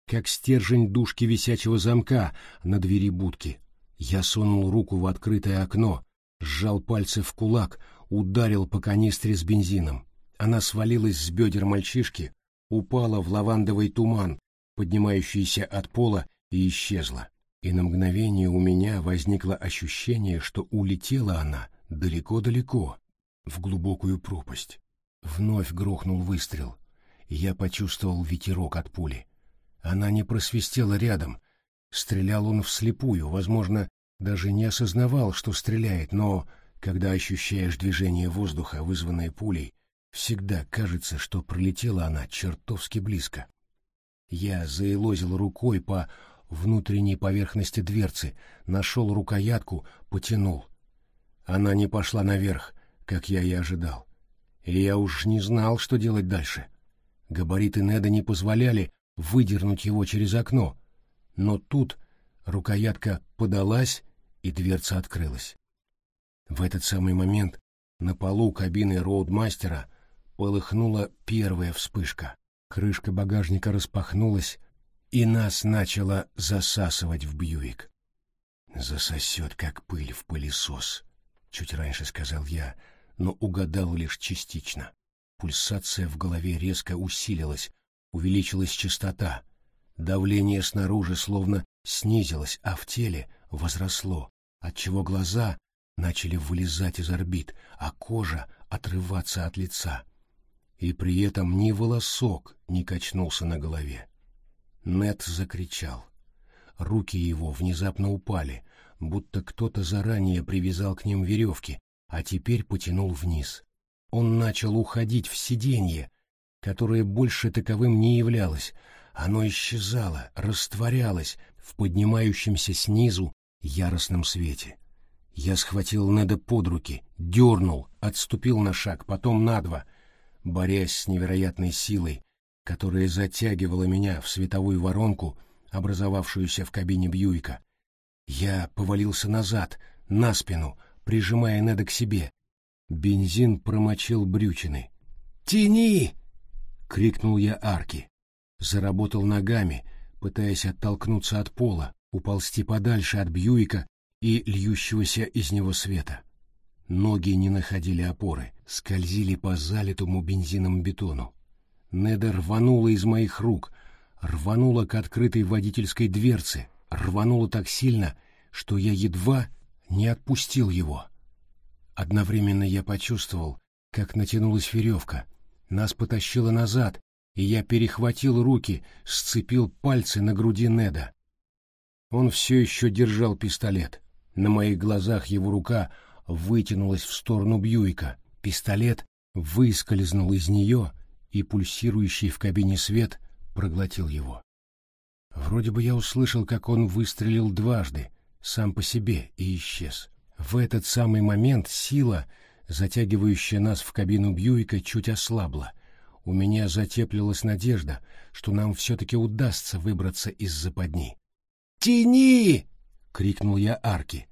как стержень дужки висячего замка на двери будки. Я сунул руку в открытое окно, сжал пальцы в кулак, ударил по канистре с бензином. Она свалилась с бедер мальчишки, упала в лавандовый туман, поднимающийся от пола, и исчезла. И на мгновение у меня возникло ощущение, что улетела она далеко-далеко, в глубокую пропасть. Вновь грохнул выстрел, я почувствовал ветерок от пули. Она не просвистела рядом. Стрелял он вслепую, возможно, даже не осознавал, что стреляет, но, когда ощущаешь движение воздуха, вызванное пулей, всегда кажется, что пролетела она чертовски близко. Я заелозил рукой по внутренней поверхности дверцы, нашел рукоятку, потянул. Она не пошла наверх, как я и ожидал. И я уж не знал, что делать дальше. Габариты Неда не позволяли выдернуть его через окно, но тут рукоятка подалась, и дверца открылась. В этот самый момент на полу кабины роудмастера полыхнула первая вспышка. Крышка багажника распахнулась, и нас начало засасывать в Бьюик. «Засосет, как пыль в пылесос», — чуть раньше сказал я, но угадал лишь частично. Пульсация в голове резко усилилась, увеличилась частота. Давление снаружи словно снизилось, а в теле возросло, отчего глаза начали вылезать из орбит, а кожа отрываться от лица. И при этом ни волосок не качнулся на голове. Нет закричал. Руки его внезапно упали, будто кто-то заранее привязал к ним веревки, а теперь потянул вниз. Он начал уходить в сиденье, которое больше таковым не являлось. Оно исчезало, растворялось в поднимающемся снизу яростном свете. Я схватил Неда под руки, дернул, отступил на шаг, потом на два, борясь с невероятной силой, которая затягивала меня в световую воронку, образовавшуюся в кабине Бьюика. Я повалился назад, на спину, прижимая Неда к себе. Бензин промочил брючины. «Тяни!» — крикнул я арки. Заработал ногами, пытаясь оттолкнуться от пола, уползти подальше от Бьюика и льющегося из него света. Ноги не находили опоры, скользили по залитому бензином бетону. Неда рванула из моих рук, рванула к открытой водительской дверце, рванула так сильно, что я едва не отпустил его. Одновременно я почувствовал, как натянулась веревка, нас потащило назад, и я перехватил руки, сцепил пальцы на груди Неда. Он все еще держал пистолет. На моих глазах его рука вытянулась в сторону Бьюика. Пистолет выскользнул из нее, и пульсирующий в кабине свет проглотил его. Вроде бы я услышал, как он выстрелил дважды, сам по себе, и исчез. В этот самый момент сила, затягивающая нас в кабину Бьюика, чуть ослабла. У меня затеплилась надежда, что нам все-таки удастся выбраться из западни. «Тяни!» — крикнул я Арки.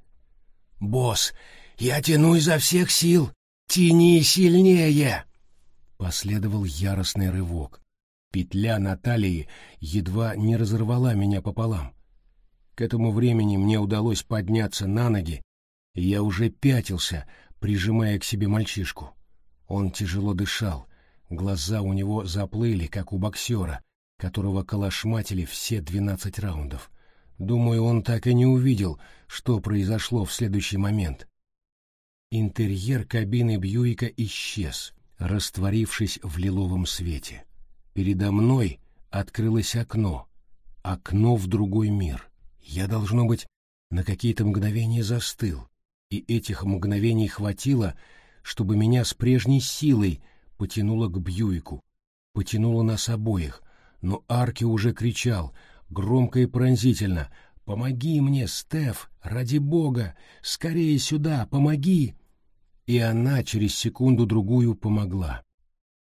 «Босс, я тяну изо всех сил! Тяни сильнее!» Последовал яростный рывок. Петля на талии едва не разорвала меня пополам. К этому времени мне удалось подняться на ноги, и я уже пятился, прижимая к себе мальчишку. Он тяжело дышал, глаза у него заплыли, как у боксера, которого калашматили все двенадцать раундов. Думаю, он так и не увидел, что произошло в следующий момент. Интерьер кабины Бьюика исчез, растворившись в лиловом свете. Передо мной открылось окно, окно в другой мир. Я, должно быть, на какие-то мгновения застыл, и этих мгновений хватило, чтобы меня с прежней силой потянуло к Бьюику, потянуло нас обоих, но Арки уже кричал — громко и пронзительно. «Помоги мне, Стеф, ради бога! Скорее сюда, помоги!» И она через секунду-другую помогла.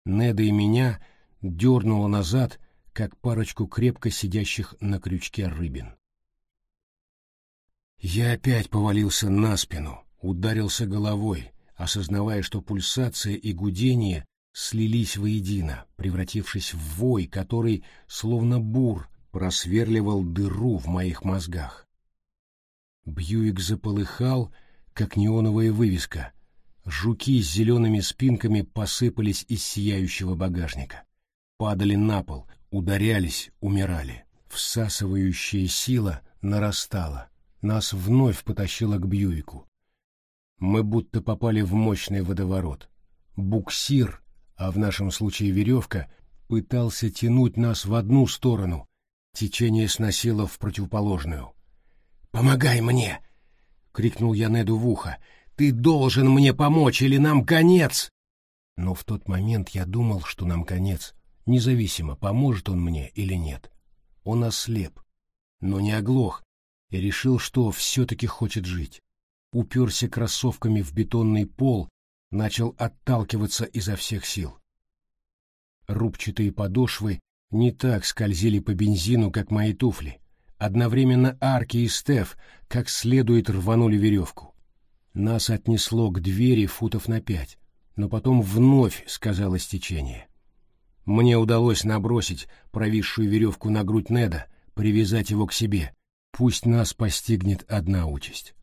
Неда и меня дернула назад, как парочку крепко сидящих на крючке рыбин. Я опять повалился на спину, ударился головой, осознавая, что пульсация и гудение слились воедино, превратившись в вой, который, словно бур, просверливал дыру в моих мозгах. Бьюик заполыхал, как неоновая вывеска. Жуки с зелеными спинками посыпались из сияющего багажника. Падали на пол, ударялись, умирали. Всасывающая сила нарастала. Нас вновь потащило к Бьюику. Мы будто попали в мощный водоворот. Буксир, а в нашем случае веревка, пытался тянуть нас в одну сторону. Течение сносило в противоположную. «Помогай мне!» — крикнул я Неду в ухо. «Ты должен мне помочь, или нам конец!» Но в тот момент я думал, что нам конец, независимо, поможет он мне или нет. Он ослеп, но не оглох, и решил, что все-таки хочет жить. Уперся кроссовками в бетонный пол, начал отталкиваться изо всех сил. Рубчатые подошвы не так скользили по бензину, как мои туфли. Одновременно Арки и Стеф как следует рванули веревку. Нас отнесло к двери футов на пять, но потом вновь сказалось течение. Мне удалось набросить провисшую веревку на грудь Неда, привязать его к себе. Пусть нас постигнет одна участь.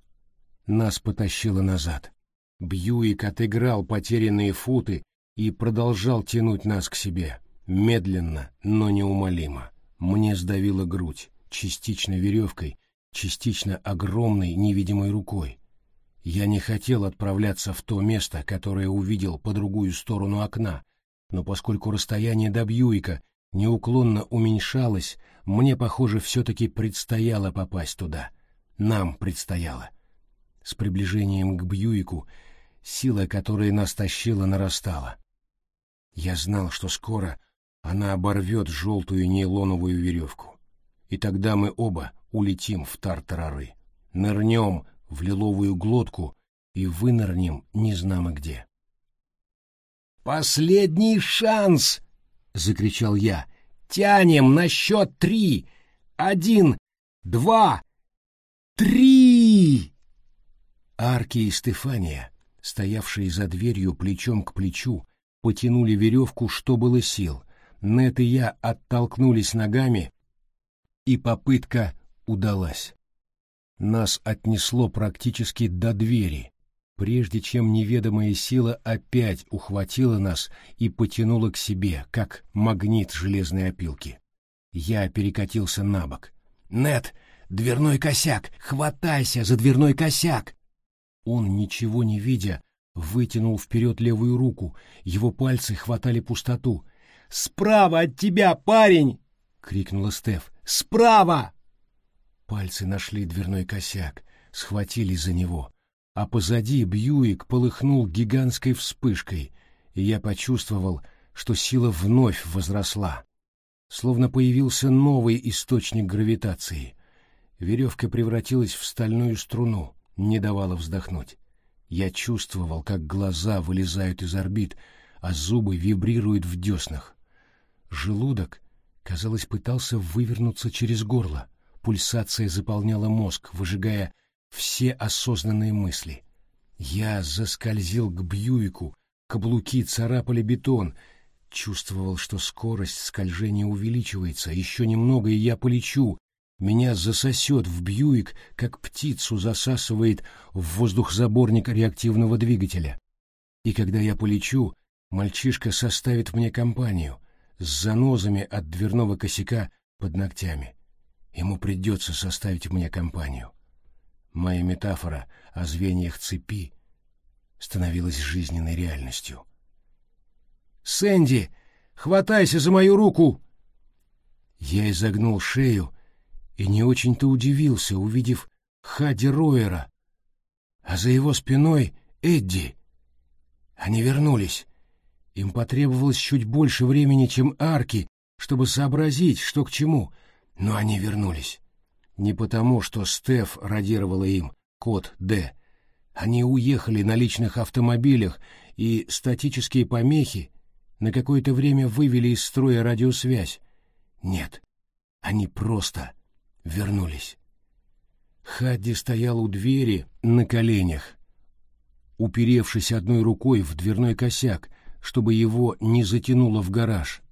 Нас потащило назад. Бьюик отыграл потерянные футы и продолжал тянуть нас к себе. Медленно, но неумолимо. Мне сдавила грудь частично веревкой, частично огромной невидимой рукой. Я не хотел отправляться в то место, которое увидел по другую сторону окна, но поскольку расстояние до Бьюика неуклонно уменьшалось, мне, похоже, все-таки предстояло попасть туда. Нам предстояло. С приближением к Бьюику сила, которая нас тащила, нарастала. Я знал, что скоро она оборвет желтую нейлоновую веревку и тогда мы оба улетим в тартарары, нырнем в лиловую глотку и вынырнем незнамо где. «Последний шанс!» — закричал я. «Тянем на счет три! Один, два, три!» Арки и Стефания, стоявшие за дверью плечом к плечу, потянули веревку, что было сил. Нет и я оттолкнулись ногами и попытка удалась. Нас отнесло практически до двери, прежде чем неведомая сила опять ухватила нас и потянула к себе, как магнит железной опилки. Я перекатился на бок. «Нет, дверной косяк! Хватайся за дверной косяк!» Он, ничего не видя, вытянул вперед левую руку, его пальцы хватали пустоту. «Справа от тебя, парень!» — крикнула Стеф. Справа!» Пальцы нашли дверной косяк, схватились за него, а позади Бьюик полыхнул гигантской вспышкой, и я почувствовал, что сила вновь возросла. Словно появился новый источник гравитации. Веревка превратилась в стальную струну, не давала вздохнуть. Я чувствовал, как глаза вылезают из орбит, а зубы вибрируют в деснах. Желудок казалось, пытался вывернуться через горло. Пульсация заполняла мозг, выжигая все осознанные мысли. Я заскользил к Бьюику, каблуки царапали бетон, чувствовал, что скорость скольжения увеличивается, еще немного, и я полечу. Меня засосет в Бьюик, как птицу засасывает в воздухзаборник реактивного двигателя. И когда я полечу, мальчишка составит мне компанию — с занозами от дверного косяка под ногтями. Ему придется составить мне компанию. Моя метафора о звеньях цепи становилась жизненной реальностью. «Сэнди, хватайся за мою руку!» Я изогнул шею и не очень-то удивился, увидев Хади Ройера, а за его спиной Эдди. Они вернулись. Им потребовалось чуть больше времени, чем арки, чтобы сообразить, что к чему, но они вернулись. Не потому, что Стеф радировала им код «Д». Они уехали на личных автомобилях, и статические помехи на какое-то время вывели из строя радиосвязь. Нет, они просто вернулись. Хадди стоял у двери на коленях, уперевшись одной рукой в дверной косяк, чтобы его не затянуло в гараж.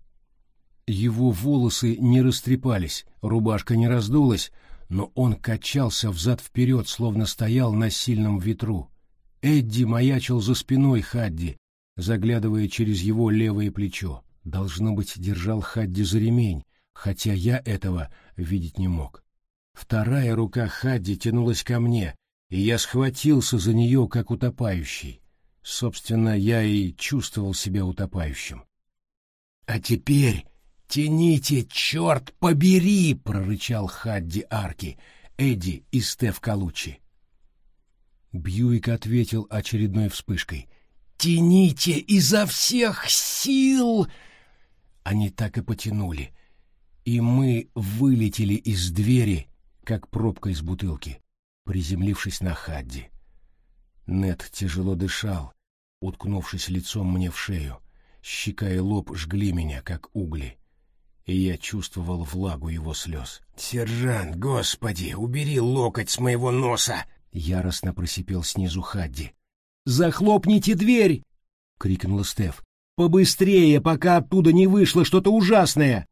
Его волосы не растрепались, рубашка не раздулась, но он качался взад-вперед, словно стоял на сильном ветру. Эдди маячил за спиной Хадди, заглядывая через его левое плечо. Должно быть, держал Хадди за ремень, хотя я этого видеть не мог. Вторая рука Хадди тянулась ко мне, и я схватился за нее, как утопающий. Собственно, я и чувствовал себя утопающим. «А теперь тяните, черт побери!» — прорычал Хадди Арки, Эдди и Стеф Калучи. Бьюик ответил очередной вспышкой. «Тяните изо всех сил!» Они так и потянули, и мы вылетели из двери, как пробка из бутылки, приземлившись на Хадди. Нед тяжело дышал, уткнувшись лицом мне в шею. Щека и лоб жгли меня, как угли, и я чувствовал влагу его слез. «Сержант, господи, убери локоть с моего носа!» — яростно просипел снизу Хадди. «Захлопните дверь!» — крикнула Стеф. «Побыстрее, пока оттуда не вышло что-то ужасное!»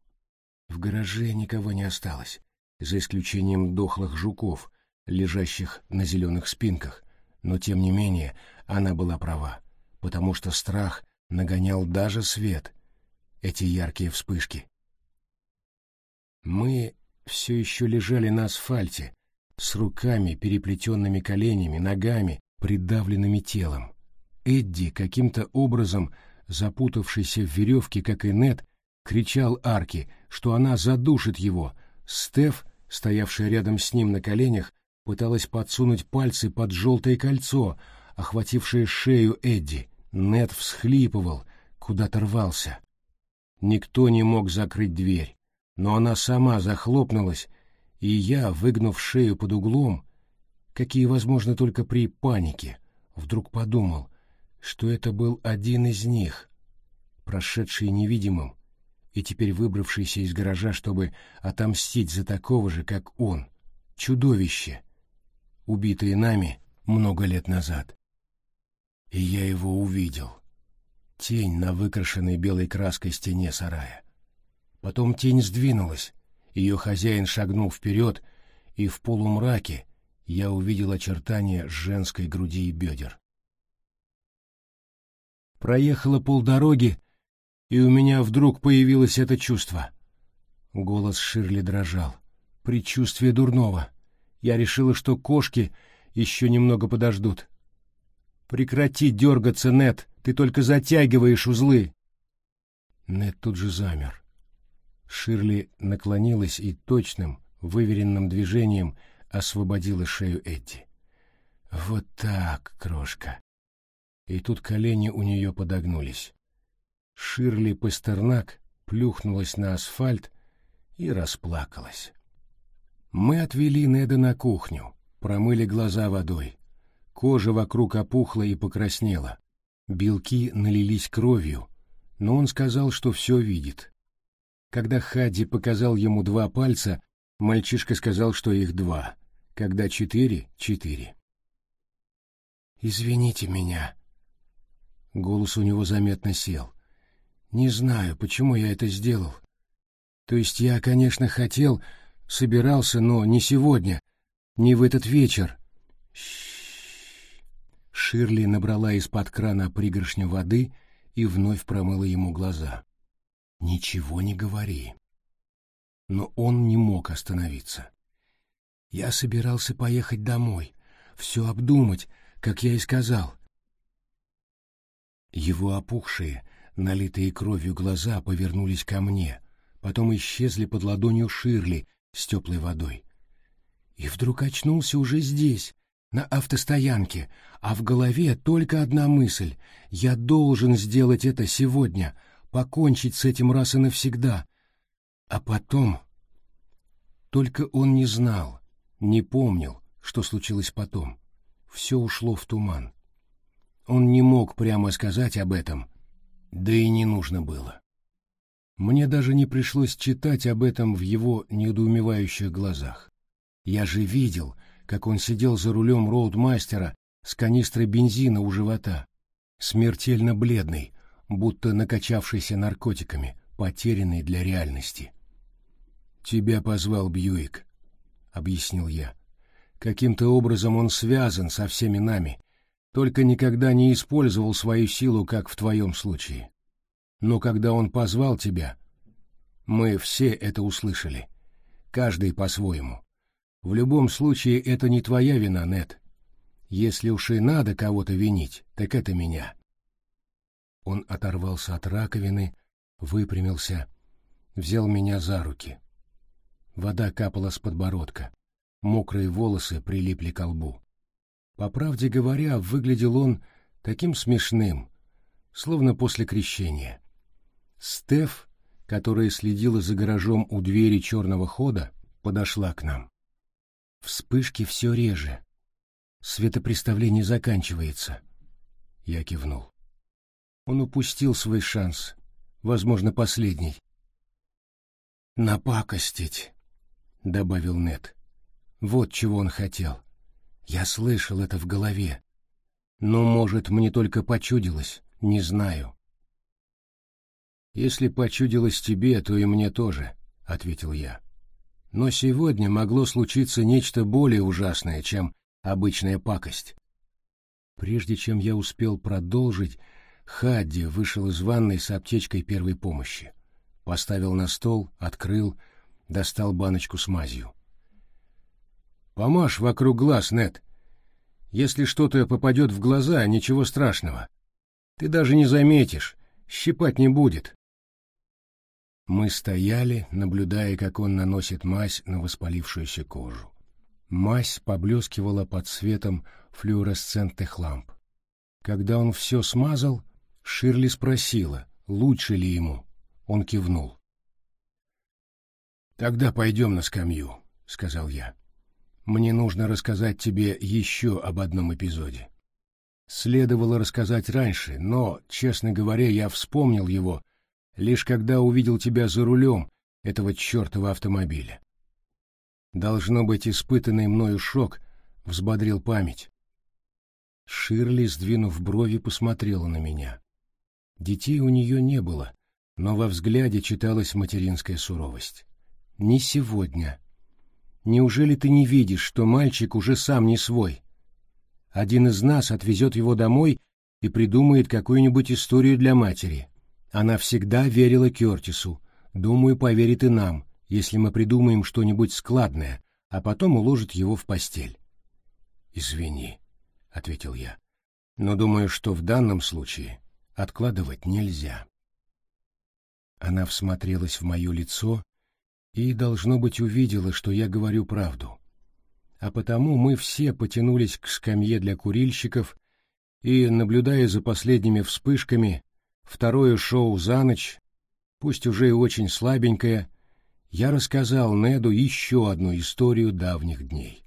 В гараже никого не осталось, за исключением дохлых жуков, лежащих на зеленых спинках, но тем не менее она была права, потому что страх нагонял даже свет, эти яркие вспышки. Мы все еще лежали на асфальте, с руками, переплетенными коленями, ногами, придавленными телом. Эдди, каким-то образом запутавшийся в веревке, как и Нет, кричал Арки, что она задушит его. Стеф, стоявшая рядом с ним на коленях, пыталась подсунуть пальцы под желтое кольцо, охватившее шею Эдди. Нет всхлипывал, куда-то рвался. Никто не мог закрыть дверь, но она сама захлопнулась, и я, выгнув шею под углом, какие возможно только при панике, вдруг подумал, что это был один из них, прошедший невидимым и теперь выбравшийся из гаража, чтобы отомстить за такого же, как он, чудовище, убитое нами много лет назад. И я его увидел. Тень на выкрашенной белой краской стене сарая. Потом тень сдвинулась, ее хозяин шагнул вперед, и в полумраке я увидел очертания женской груди и бедер. Проехала полдороги, и у меня вдруг появилось это чувство. Голос Ширли дрожал. Предчувствие дурного. Я решила, что кошки еще немного подождут. «Прекрати дергаться, Нет, ты только затягиваешь узлы!» Нет тут же замер. Ширли наклонилась и точным, выверенным движением освободила шею Эдди. «Вот так, крошка!» И тут колени у нее подогнулись. Ширли Пастернак плюхнулась на асфальт и расплакалась. Мы отвели Неда на кухню, промыли глаза водой. Кожа вокруг опухла и покраснела. Белки налились кровью, но он сказал, что все видит. Когда Хадди показал ему два пальца, мальчишка сказал, что их два. Когда четыре — четыре. «Извините меня». Голос у него заметно сел. «Не знаю, почему я это сделал. То есть я, конечно, хотел, собирался, но не сегодня, не в этот вечер». Ширли набрала из-под крана пригоршню воды и вновь промыла ему глаза. Ничего не говори. Но он не мог остановиться. Я собирался поехать домой, все обдумать, как я и сказал. Его опухшие, налитые кровью глаза повернулись ко мне, потом исчезли под ладонью Ширли с теплой водой. И вдруг очнулся уже здесь, на автостоянке, а в голове только одна мысль — я должен сделать это сегодня — покончить с этим раз и навсегда. А потом... Только он не знал, не помнил, что случилось потом. Все ушло в туман. Он не мог прямо сказать об этом, да и не нужно было. Мне даже не пришлось читать об этом в его недоумевающих глазах. Я же видел, как он сидел за рулем роудмастера с канистрой бензина у живота, смертельно бледный, будто накачавшийся наркотиками, потерянный для реальности. «Тебя позвал Бьюик», — объяснил я. «Каким-то образом он связан со всеми нами, только никогда не использовал свою силу, как в твоем случае. Но когда он позвал тебя, мы все это услышали, каждый по-своему. В любом случае, это не твоя вина, Нет. Если уж и надо кого-то винить, так это меня. Он оторвался от раковины, выпрямился, взял меня за руки. Вода капала с подбородка, мокрые волосы прилипли к лбу. По правде говоря, выглядел он таким смешным, словно после крещения. Стеф, которая следила за гаражом у двери черного хода, подошла к нам. Вспышки все реже. Светопреставление заканчивается. Я кивнул. Он упустил свой шанс, возможно, последний. «Напакостить», — добавил Нет. «Вот чего он хотел. Я слышал это в голове. Но, может, мне только почудилось, не знаю». «Если почудилось тебе, то и мне тоже», — ответил я. «Но сегодня могло случиться нечто более ужасное, чем обычная пакость». Прежде чем я успел продолжить, Хадди вышел из ванной с аптечкой первой помощи. Поставил на стол, открыл, достал баночку с мазью. «Помажь вокруг глаз, Нет. Если что-то попадет в глаза, ничего страшного. Ты даже не заметишь, щипать не будет. Мы стояли, наблюдая, как он наносит мазь на воспалившуюся кожу. Мазь поблескивала под светом флюоресцентных ламп. Когда он все смазал, Ширли спросила, лучше ли ему. Он кивнул. «Тогда пойдем на скамью», — сказал я. «Мне нужно рассказать тебе еще об одном эпизоде». Следовало рассказать раньше, но, честно говоря, я вспомнил его, лишь когда увидел тебя за рулем этого чертова автомобиля. Должно быть, испытанный мною шок взбодрил память. Ширли, сдвинув брови, посмотрела на меня. Детей у нее не было, но во взгляде читалась материнская суровость. «Не сегодня. Неужели ты не видишь, что мальчик уже сам не свой? Один из нас отвезет его домой и придумает какую-нибудь историю для матери. Она всегда верила Кертису. Думаю, поверит и нам, если мы придумаем что-нибудь складное, а потом уложит его в постель. «Извини», — ответил я, — «но думаю, что в данном случае откладывать нельзя». Она всмотрелась в мое лицо и, должно быть, увидела, что я говорю правду. А потому мы все потянулись к скамье для курильщиков и, наблюдая за последними вспышками, второе шоу за ночь, пусть уже и очень слабенькое, я рассказал Неду еще одну историю давних дней.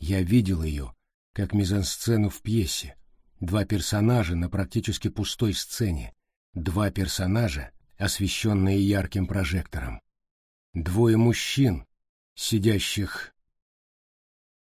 Я видел ее, как мизансцену в пьесе, два персонажа на практически пустой сцене, два персонажа, освещенные ярким прожектором, двое мужчин, сидящих